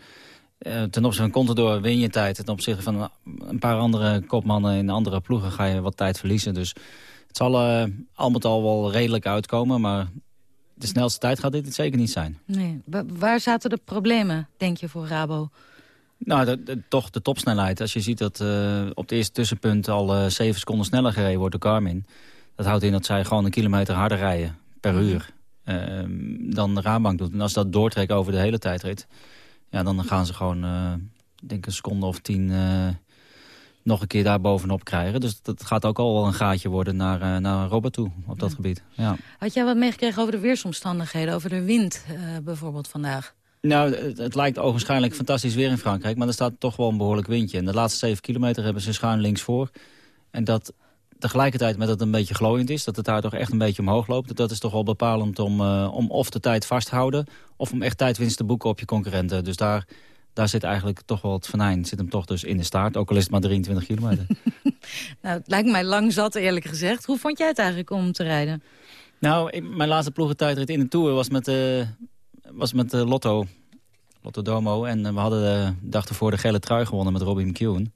S15: eh, ten opzichte van Contador win je tijd. Ten opzichte van een paar andere kopmannen in andere ploegen ga je wat tijd verliezen. Dus het zal eh, al met al wel redelijk uitkomen, maar de snelste tijd gaat dit zeker niet zijn.
S11: Nee. Wa- waar zaten de problemen, denk je, voor Rabo?
S15: Nou, de- de- toch de topsnelheid. Als je ziet dat eh, op het eerste tussenpunt al 7 seconden sneller gereden wordt door Garmin. Dat houdt in dat zij gewoon een kilometer harder rijden per uur eh, dan de Rabank doet. En als dat doortrekt over de hele tijdrit, ja, dan gaan ze gewoon, eh, ik denk een seconde of tien eh, nog een keer daar bovenop krijgen. Dus dat gaat ook al wel een gaatje worden naar, eh, naar Robert toe op dat gebied. Ja.
S11: Had jij wat meegekregen over de weersomstandigheden, over de wind bijvoorbeeld vandaag?
S15: Nou, het, het lijkt ogenschijnlijk fantastisch weer in Frankrijk... maar er staat toch wel een behoorlijk windje. En de laatste 7 kilometer hebben ze schuin links voor. En dat tegelijkertijd met dat het een beetje glooiend is... dat het daar toch echt een beetje omhoog loopt... dat is toch wel bepalend om, eh, om of de tijd vast te houden... of om echt tijdwinst te boeken op je concurrenten. Dus daar, daar zit eigenlijk toch wel het venijn. Zit hem toch dus in de staart, ook al is het maar 23 kilometer. [LAUGHS]
S11: Nou, het lijkt mij lang zat, eerlijk gezegd. Hoe vond jij het eigenlijk om te rijden?
S15: Nou, ik- mijn laatste ploegentijdrit in de Tour was met, eh was met eh, Lotto. Lotto Domo. En we hadden de dag ervoor de gele trui gewonnen met Robbie McEwen.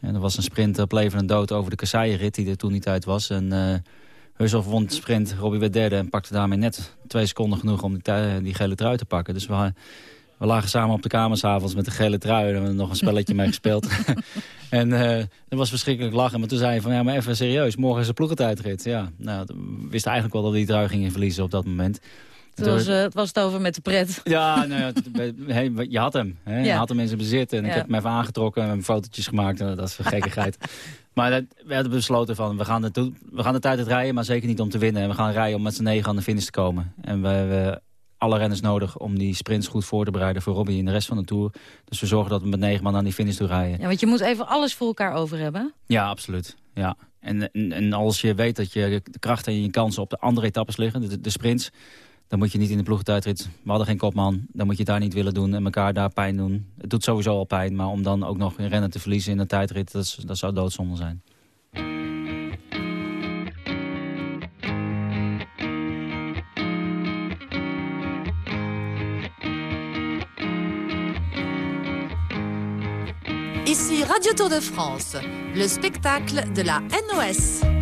S15: En er was een sprint op leven en dood over de Kasseienrit die er toen niet uit was. En eh Hushoff won de sprint, Robbie werd derde en pakte daarmee net twee seconden genoeg om die, die gele trui te pakken. Dus we, we lagen samen op de kamer s'avonds met de gele trui en hebben we nog een spelletje mee gespeeld. [LAUGHS] en eh dat was verschrikkelijk lachen. Maar toen zei hij van, ja maar even serieus, morgen is een ploegentijdrit. Ja, nou, we wisten eigenlijk wel dat we die trui gingen verliezen op dat moment.
S11: Het was, eh, het was het over met de pret.
S15: Ja, nou ja, je had hem. Hè? Je
S11: Ja.
S15: had hem in zijn bezit. En ik
S11: Ja.
S15: heb hem even aangetrokken en fotootjes gemaakt. En dat is gekkigheid. [LAUGHS] maar dat, we hadden besloten van, we gaan, de, we gaan de tijd het rijden, maar zeker niet om te winnen. En we gaan rijden om met z'n negen aan de finish te komen. En we hebben alle renners nodig om die sprints goed voor te bereiden voor Robbie in de rest van de Tour. Dus we zorgen dat we met negen man aan die finish toe rijden.
S11: Ja, want je moet even alles voor elkaar over hebben.
S15: Ja, absoluut. Ja. En, en, en als je weet dat je de krachten en je kansen op de andere etappes liggen, de, de sprints, dan moet je niet in de ploegentijdrit. We hadden geen kopman, dan moet je daar niet willen doen en elkaar daar pijn doen. Het doet sowieso al pijn, maar om dan ook nog een rennen te verliezen in een tijdrit, dat, dat zou doodzonde zijn.
S23: Ici Radio Tour de France, le spectacle de la NOS.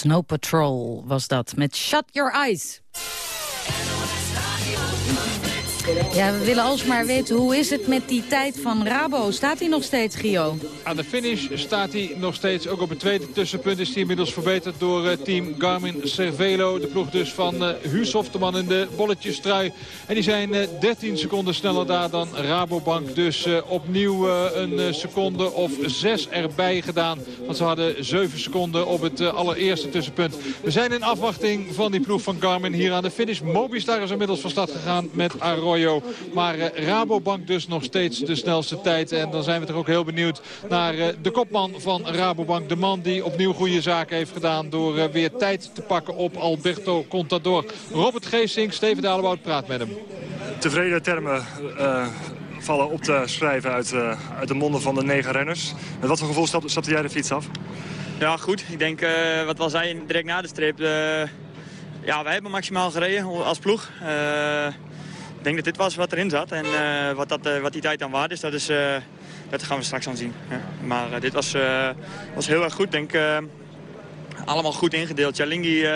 S21: Snow
S11: Patrol was dat, met Shut Your Eyes. Ja, we willen alsmaar weten, hoe is het met die tijd van Rabo? Staat hij nog steeds, Gio?
S12: Aan de finish staat hij nog steeds. Ook op het tweede tussenpunt is hij inmiddels verbeterd door eh, team Garmin Cervelo. De ploeg dus van uh, de man in de bolletjestrui. En die zijn eh, 13 seconden sneller daar dan Rabobank. Dus eh, opnieuw eh, een eh, seconde of zes erbij gedaan. Want ze hadden 7 seconden op het eh, allereerste tussenpunt. We zijn in afwachting van die ploeg van Garmin hier aan de finish. Mobistar is inmiddels van start gegaan met Arroyo. Maar eh, Rabobank dus nog steeds de snelste tijd. En dan zijn we toch ook heel benieuwd naar eh, de kopman van Rabobank. De man die opnieuw goede zaken heeft gedaan door eh, weer tijd te pakken op Alberto Contador. Robert Geesink, Steven Dalebout praat met hem.
S17: Tevreden termen eh, vallen op te schrijven uit, eh, uit de monden van de negen renners. Met wat voor gevoel stapte, stapte jij de fiets af?
S24: Ja, goed. Ik denk, eh, wat we al zeiden direct na de streep... eh, ja, wij hebben maximaal gereden als ploeg. Ik denk dat dit was wat erin zat. En eh, wat, dat, eh, wat die tijd dan waard is, dat, is, eh, dat gaan we straks aan zien. Maar dit was, was heel erg goed. Denk, allemaal goed ingedeeld. Jalingi...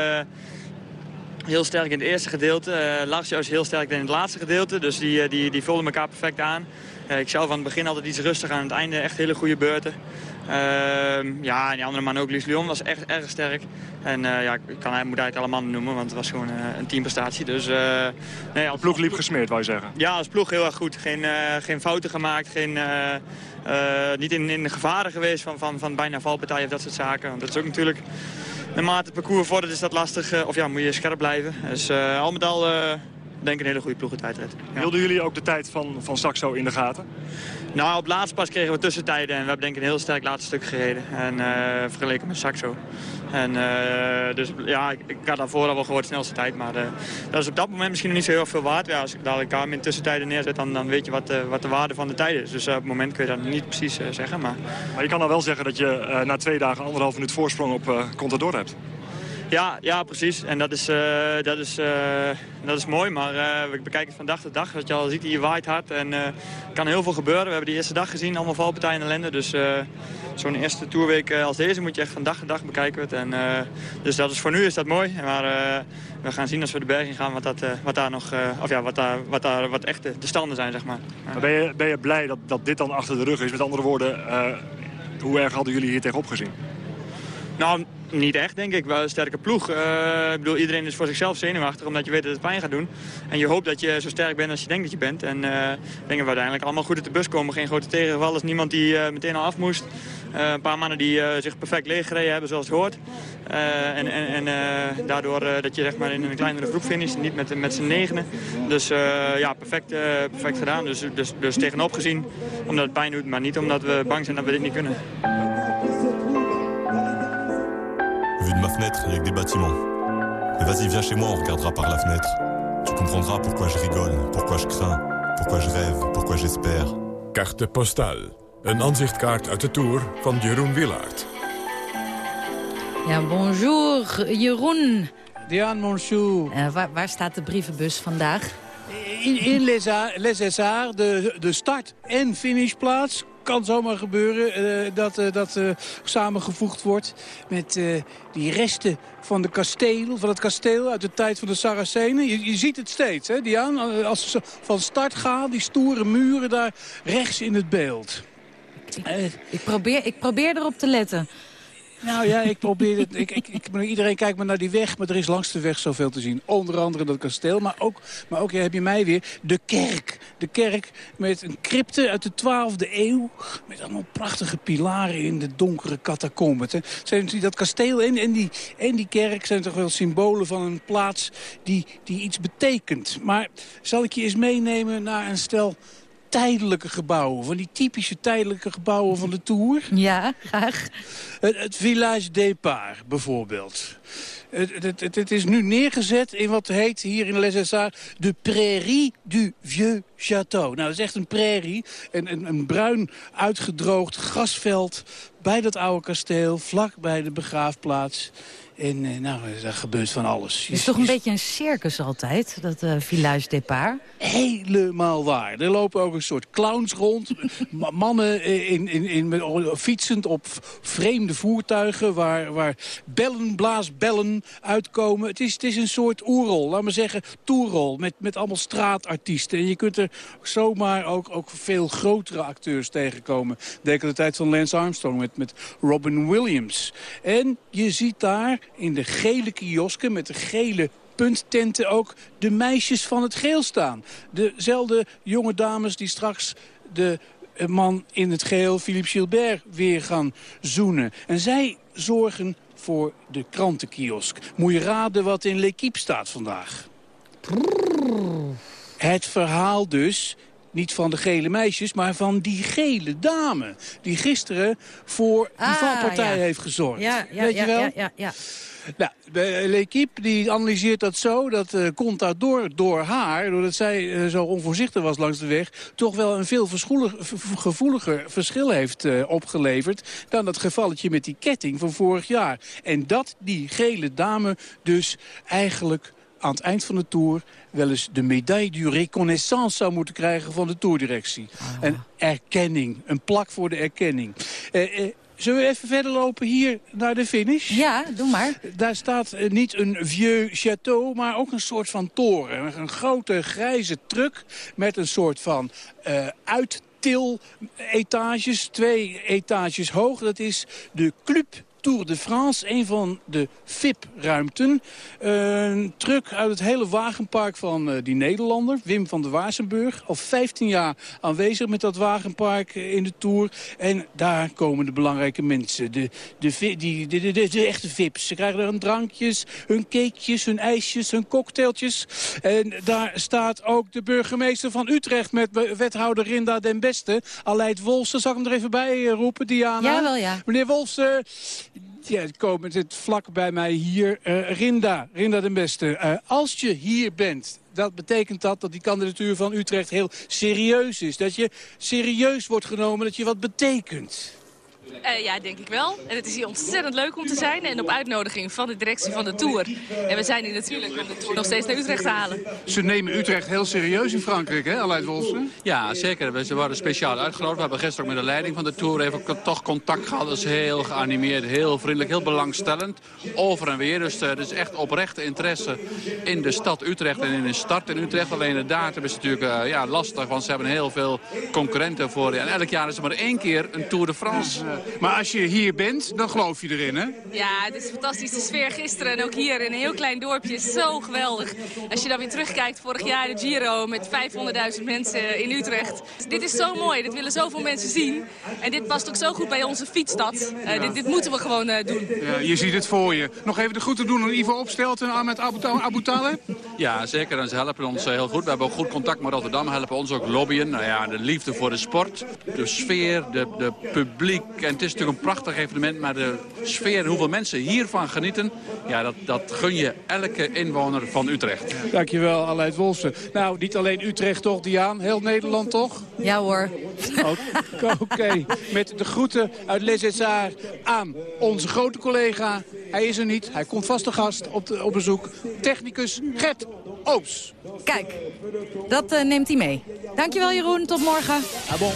S24: Heel sterk in het eerste gedeelte. Uh, is heel sterk in het laatste gedeelte. Dus die, die, die vulden elkaar perfect aan. Eh, ik zelf aan het begin altijd iets rustig. Aan het einde echt hele goede beurten. Ehm, ja, en die andere man ook. Luis Leon was echt erg sterk. En eh, ja, ik kan, hij moet eigenlijk alle mannen noemen. Want het was gewoon eh, een teamprestatie. Dus, nee, als
S17: ploeg liep gesmeerd, wou je zeggen?
S24: Ja, als ploeg heel erg goed. Geen, geen fouten gemaakt. Geen, niet in, in de gevaren geweest van, van, van bijna valpartijen of dat soort zaken. Want dat is ook natuurlijk... Naarmate het parcours vordert is dat lastig. of ja, moet je scherp blijven. Dus al met al denk ik een hele goede ploegentijdrit. Ja.
S17: Wilden jullie ook de tijd van, van Saxo in de gaten?
S24: Nou, op laatst pas kregen we tussentijden en we hebben denk ik een heel sterk laatste stuk gereden. En eh, vergeleken met Saxo. En eh, dus ja, ik, ik had daarvoor al wel gehoord snelste tijd. Maar eh, dat is op dat moment misschien nog niet zo heel veel waard. Ja, als ik dadelijk Garmin tussentijden neerzet, dan, dan weet je wat, wat de waarde van de tijd is. Dus op het moment kun je dat niet precies zeggen. Maar
S17: Maar je kan dan wel zeggen dat je na twee dagen anderhalf minuut voorsprong op Contador hebt.
S24: Ja, ja, precies. En dat is, eh, dat is, eh, dat is mooi, maar eh, we bekijken het van dag tot dag. Wat je al ziet, hier waait hard en er kan heel veel gebeuren. We hebben die eerste dag gezien, allemaal valpartijen en ellende. Dus zo'n eerste toerweek als deze moet je echt van dag tot dag bekijken. Het. En, dus dat is, voor nu is dat mooi. Maar we gaan zien als we de berg in gaan wat, dat, wat daar nog, of ja, wat daar, wat daar wat echt de, de standen zijn, zeg maar.
S17: Maar ben, je, ben je blij dat, dat dit dan achter de rug is? Met andere woorden, hoe erg hadden jullie hier tegenop gezien?
S24: Nou, niet echt, denk ik. Wel een sterke ploeg. Eh, ik bedoel, iedereen is voor zichzelf zenuwachtig, omdat je weet dat het pijn gaat doen. En je hoopt dat je zo sterk bent als je denkt dat je bent. En dat we uiteindelijk allemaal goed uit de bus komen. Geen grote tegenvallers, niemand die eh, meteen al af moest. Een paar mannen die zich perfect leeggereden hebben, zoals het hoort. En en, daardoor dat je zeg maar, in een kleinere groep finisht, niet met, met z'n negenen. Dus ja, perfect, perfect gedaan. Dus, dus, dus tegenop gezien, omdat het pijn doet, maar niet omdat we bang zijn dat we dit niet kunnen.
S25: Vu de ma fenêtre, il y a que des bâtiments. Mais vas-y, viens chez moi, on regardera par la fenêtre. Tu comprendras pourquoi je rigole, pourquoi je crains, pourquoi je rêve, pourquoi j'espère.
S10: Carte postale. Een aanzichtkaart uit de Tour van Jeroen Willaert.
S11: Ja, bonjour, Jeroen.
S26: Diane Monchou.
S11: Eh, waar, waar staat de brievenbus vandaag?
S26: In, in Les, A- Les Essarts, de, de start- en finishplaats. Kan zomaar gebeuren eh, dat eh, dat eh, samengevoegd wordt met die resten van, de kasteel, van het kasteel uit de tijd van de Saracenen. Je, je ziet het steeds, hè, Diane? Als ze van start gaan, die stoere muren daar rechts in het beeld.
S11: Ik probeer, ik probeer erop te letten.
S26: Nou ja, ik probeer het. Ik, ik, ik, iedereen kijkt maar naar die weg, maar er is langs de weg zoveel te zien. Onder andere dat kasteel, maar ook, maar ook ja, heb je mij weer, de kerk. De kerk met een crypte uit de 12e eeuw. Met allemaal prachtige pilaren in de donkere catacomben. Zijn dat kasteel en, en, die, en die kerk zijn toch wel symbolen van een plaats die, die iets betekent. Maar zal ik je eens meenemen naar een stel tijdelijke gebouwen. Van die typische tijdelijke gebouwen van de Tour.
S11: Ja, graag.
S26: Het, het Village Départ bijvoorbeeld. Het, het, het, is nu neergezet in wat heet hier in Les Essarts de Prairie du Vieux Château. Nou, dat is echt een prairie, een, een, een bruin uitgedroogd grasveld bij dat oude kasteel, vlak bij de begraafplaats. En eh, nou, daar gebeurt van alles.
S11: Het is toch een beetje een circus altijd, dat eh Village Départ.
S26: Helemaal waar. Er lopen ook een soort clowns rond. [LAUGHS] Ma- Mannen eh, in, in, in, met- fietsend op vreemde voertuigen... waar, waar bellen, blaasbellen uitkomen. Het is, het is een soort oerrol, laat maar zeggen toerrol... met, met allemaal straatartiesten. En je kunt er zomaar ook, ook veel grotere acteurs tegenkomen. Denk aan de tijd van Lance Armstrong met, met Robin Williams. En je ziet daar in de gele kiosken met de gele punttenten ook de meisjes van het geel staan. Dezelfde jonge dames die straks de eh, man in het geel, Philippe Gilbert, weer gaan zoenen. En zij zorgen voor de krantenkiosk. Moet je raden wat in L'Equipe staat vandaag? Het verhaal dus, niet van de gele meisjes, maar van die gele dame... die gisteren voor die
S11: Ah,
S26: valpartij
S11: ja.
S26: heeft gezorgd.
S11: Ja, ja,
S26: Weet
S11: ja,
S26: je wel?
S11: ja, ja, ja.
S26: Nou, de- L'Equipe die analyseert dat zo. Dat eh, komt daardoor door haar, doordat zij eh, zo onvoorzichtig was langs de weg... toch wel een veel gevoeliger verschil heeft eh, opgeleverd... dan dat gevalletje met die ketting van vorig jaar. En dat die gele dame dus eigenlijk aan het eind van de Tour... wel eens de medaille du reconnaissance zou moeten krijgen van de Tourdirectie. Een erkenning, een plak voor de erkenning. Eh, eh, Zullen we even verder lopen hier naar de finish?
S11: Ja, doe maar.
S26: Daar staat eh, niet een vieux château, maar ook een soort van toren. Een grote grijze truck met een soort van eh uittil-etages. Twee etages hoog. Dat is de Club Tour de France, een van de VIP-ruimten. Een truck uit het hele wagenpark van eh, die Nederlander, Wim van der Waarsenburg. Al 15 jaar aanwezig met dat wagenpark eh, in de Tour. En daar komen de belangrijke mensen, de, de, die, de, de, de, echte VIP's. Ze krijgen er hun drankjes, hun cakejes, hun ijsjes, hun cocktailtjes. En daar staat ook de burgemeester van Utrecht met wethouder Rinda den Beste. Aleid Wolfsen, zal ik hem er even bij eh, roepen, Diana?
S11: Jawel, ja.
S26: Meneer Wolfsen, ja, komen zit vlak bij mij hier. eh, Rinda, Rinda den Beste. Eh, als je hier bent, dat betekent dat dat die kandidatuur van Utrecht heel serieus is. Dat je serieus wordt genomen, dat je wat betekent.
S27: Eh, ja, denk ik wel. En het is hier ontzettend leuk om te zijn. En op uitnodiging van de directie van de Tour. En we zijn hier natuurlijk om de Tour nog steeds naar Utrecht te halen.
S26: Ze nemen Utrecht heel serieus in Frankrijk, hè, Aleid Wolfsen?
S28: Ja, zeker. We- Ze worden speciaal uitgenodigd. We hebben gisteren ook met de leiding van de Tour even toch contact gehad. Dat is heel geanimeerd, heel vriendelijk, heel belangstellend. Over en weer. Dus eh, er is echt oprechte interesse in de stad Utrecht en in de start in Utrecht. Alleen de datum is natuurlijk eh, ja, lastig, want ze hebben heel veel concurrenten voor. En elk jaar is er maar één keer een Tour de France.
S26: Maar als je hier bent, dan geloof je erin, hè?
S27: Ja, het is een fantastische sfeer gisteren. En ook hier in een heel klein dorpje. is Zo geweldig. Als je dan weer terugkijkt, vorig jaar de Giro met 500.000 mensen in Utrecht. Dit is zo mooi. Dit willen zoveel mensen zien. En dit past ook zo goed bij onze fietsstad. Eh, dit, dit moeten we gewoon eh, doen.
S26: Ja, je ziet het voor je. Nog even de groeten doen aan Ivo Opstelt en Ahmed Abu, Taleb.
S28: Ja, zeker. En ze helpen ons eh, heel goed. We hebben ook goed contact met Rotterdam. Helpen ons ook lobbyen. Nou ja, de liefde voor de sport. De sfeer, de, de publiek. En het is natuurlijk een prachtig evenement. Maar de sfeer en hoeveel mensen hiervan genieten... Ja, dat, dat gun je elke inwoner van Utrecht.
S26: Dankjewel, Aleid Wolfsen. Nou, niet alleen Utrecht toch, Diaan? Heel Nederland toch?
S11: Ja hoor.
S26: Oké, Oké. met de groeten uit Les aan onze grote collega. Hij is er niet, hij komt vast te gast op, de, op bezoek. Technicus Gert Oops.
S11: Kijk, dat eh, neemt hij mee. Dankjewel Jeroen, tot morgen.
S26: Ah, bon.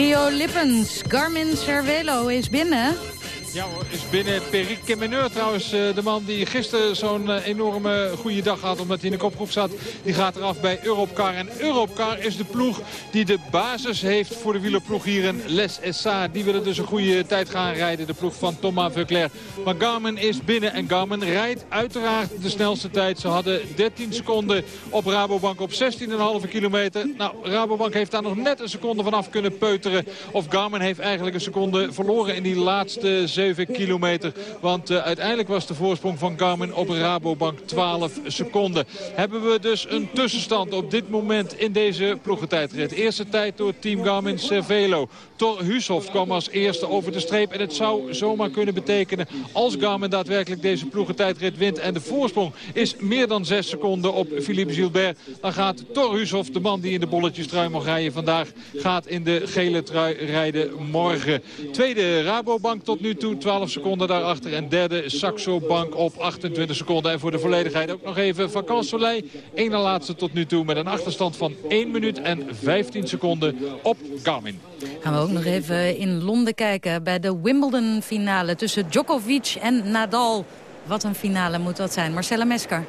S11: Gio Lippens, Garmin Cervelo is binnen.
S12: Ja is binnen Peric Kemeneur trouwens eh, de man die gisteren zo'n eh, enorme goede dag had. Omdat hij in de kopgroep zat. Die gaat eraf bij Europcar. En Europcar is de ploeg die de basis heeft voor de wielerploeg hier in Les Essar. Die willen dus een goede tijd gaan rijden. De ploeg van Thomas Verclair. Maar Garmin is binnen. En Garmin rijdt uiteraard de snelste tijd. Ze hadden 13 seconden op Rabobank op 16,5 kilometer. Nou, Rabobank heeft daar nog net een seconde vanaf kunnen peuteren. Of Garmin heeft eigenlijk een seconde verloren in die laatste 7 kilometer. Want uh, uiteindelijk was de voorsprong van Garmin op Rabobank 12 seconden. Hebben we dus een tussenstand op dit moment in deze ploegentijdrit. Eerste tijd door team Garmin Cervelo. Thor Hushoff kwam als eerste over de streep. En het zou zomaar kunnen betekenen als Garmin daadwerkelijk deze ploegentijdrit wint. En de voorsprong is meer dan 6 seconden op Philippe Gilbert. Dan gaat Thor Hushoff, de man die in de bolletjes trui mag rijden vandaag, gaat in de gele trui rijden morgen. Tweede Rabobank tot nu toe, 12 seconden daarachter. En derde Saxo Bank op 28 seconden. En voor de volledigheid ook nog even Vacan Soleil. Eén laatste tot nu toe met een achterstand van 1 minuut en 15 seconden op Garmin.
S11: Gaan we ook nog even in Londen kijken bij de Wimbledon-finale tussen Djokovic en Nadal. Wat een finale moet dat zijn. Marcella Mesker.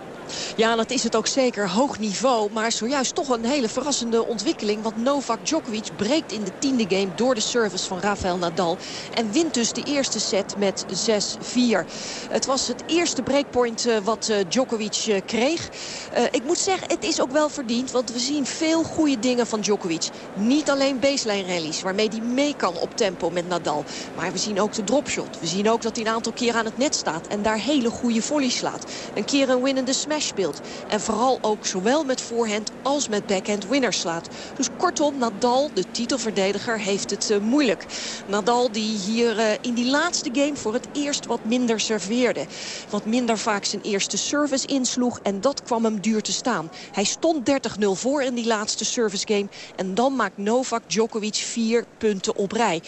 S14: Ja, dat is het ook zeker. Hoog niveau. Maar zojuist toch een hele verrassende ontwikkeling. Want Novak Djokovic breekt in de tiende game door de service van Rafael Nadal. En wint dus de eerste set met 6-4. Het was het eerste breakpoint uh, wat uh, Djokovic uh, kreeg. ik moet zeggen, het is ook wel verdiend. Want we zien veel goede dingen van Djokovic. Niet alleen baseline rallies, waarmee hij mee kan op tempo met Nadal. Maar we zien ook de dropshot. We zien ook dat hij een aantal keer aan het net staat. En daar hele goede volleys slaat. Een keer een winnende smash speelt. En vooral ook zowel met voorhand als met backhand winners slaat. Dus kortom, Nadal, de titelverdediger, heeft het uh, moeilijk. Nadal die hier uh, in die laatste game voor het eerst wat minder serveerde. Wat minder vaak zijn eerste service insloeg. En dat kwam hem duur te staan. Hij stond 30-0 voor in die laatste service game. En dan maakt Novak Djokovic vier punten op rij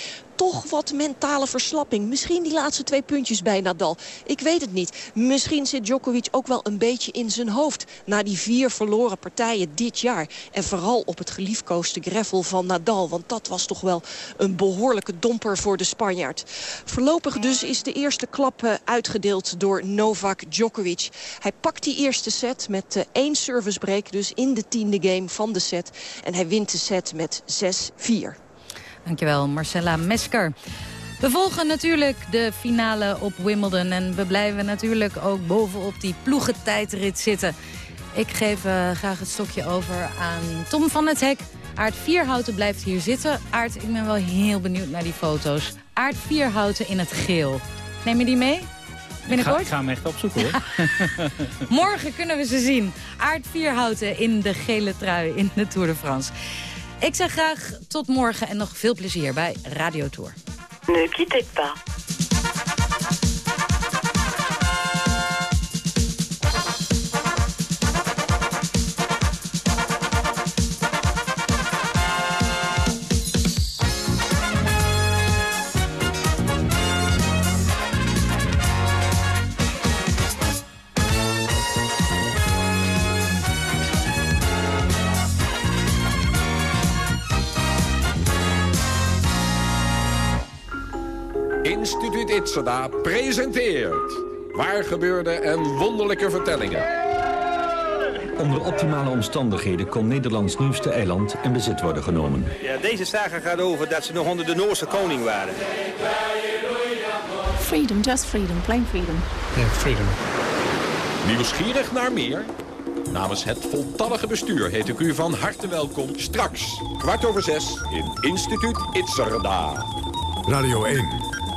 S14: toch wat mentale verslapping. Misschien die laatste twee puntjes bij Nadal. Ik weet het niet. Misschien zit Djokovic ook wel een beetje in zijn hoofd... na die vier verloren partijen dit jaar. En vooral op het geliefkoosde greffel van Nadal. Want dat was toch wel een behoorlijke domper voor de Spanjaard. Voorlopig dus is de eerste klap uitgedeeld door Novak Djokovic. Hij pakt die eerste set met één servicebreak. Dus in de tiende game van de set. En hij wint de set met 6-4.
S11: Dankjewel, Marcella Mesker. We volgen natuurlijk de finale op Wimbledon. En we blijven natuurlijk ook bovenop die ploegentijdrit zitten. Ik geef uh, graag het stokje over aan Tom van het Hek. Aard Vierhouten blijft hier zitten. Aard, ik ben wel heel benieuwd naar die foto's. Aard Vierhouten in het geel. Neem je die mee? Binnenkort?
S15: Ik ga, ik ga hem echt opzoeken hoor. [LAUGHS]
S11: Morgen kunnen we ze zien. Aard Vierhouten in de gele trui in de Tour de France. Ik zeg graag tot morgen en nog veel plezier bij Radio Tour.
S29: Ne quittez pas.
S30: Itzada presenteert... Waar gebeurde en wonderlijke vertellingen.
S31: Onder optimale omstandigheden kon Nederlands nieuwste eiland in bezit worden genomen.
S32: Ja, deze saga gaat over dat ze nog onder de Noorse koning waren.
S33: Freedom, just freedom, plain freedom.
S30: Ja, freedom. Nieuwsgierig naar meer? Namens het voltallige bestuur heet ik u van harte welkom straks, kwart over zes, in Instituut Itzerda.
S10: Radio 1,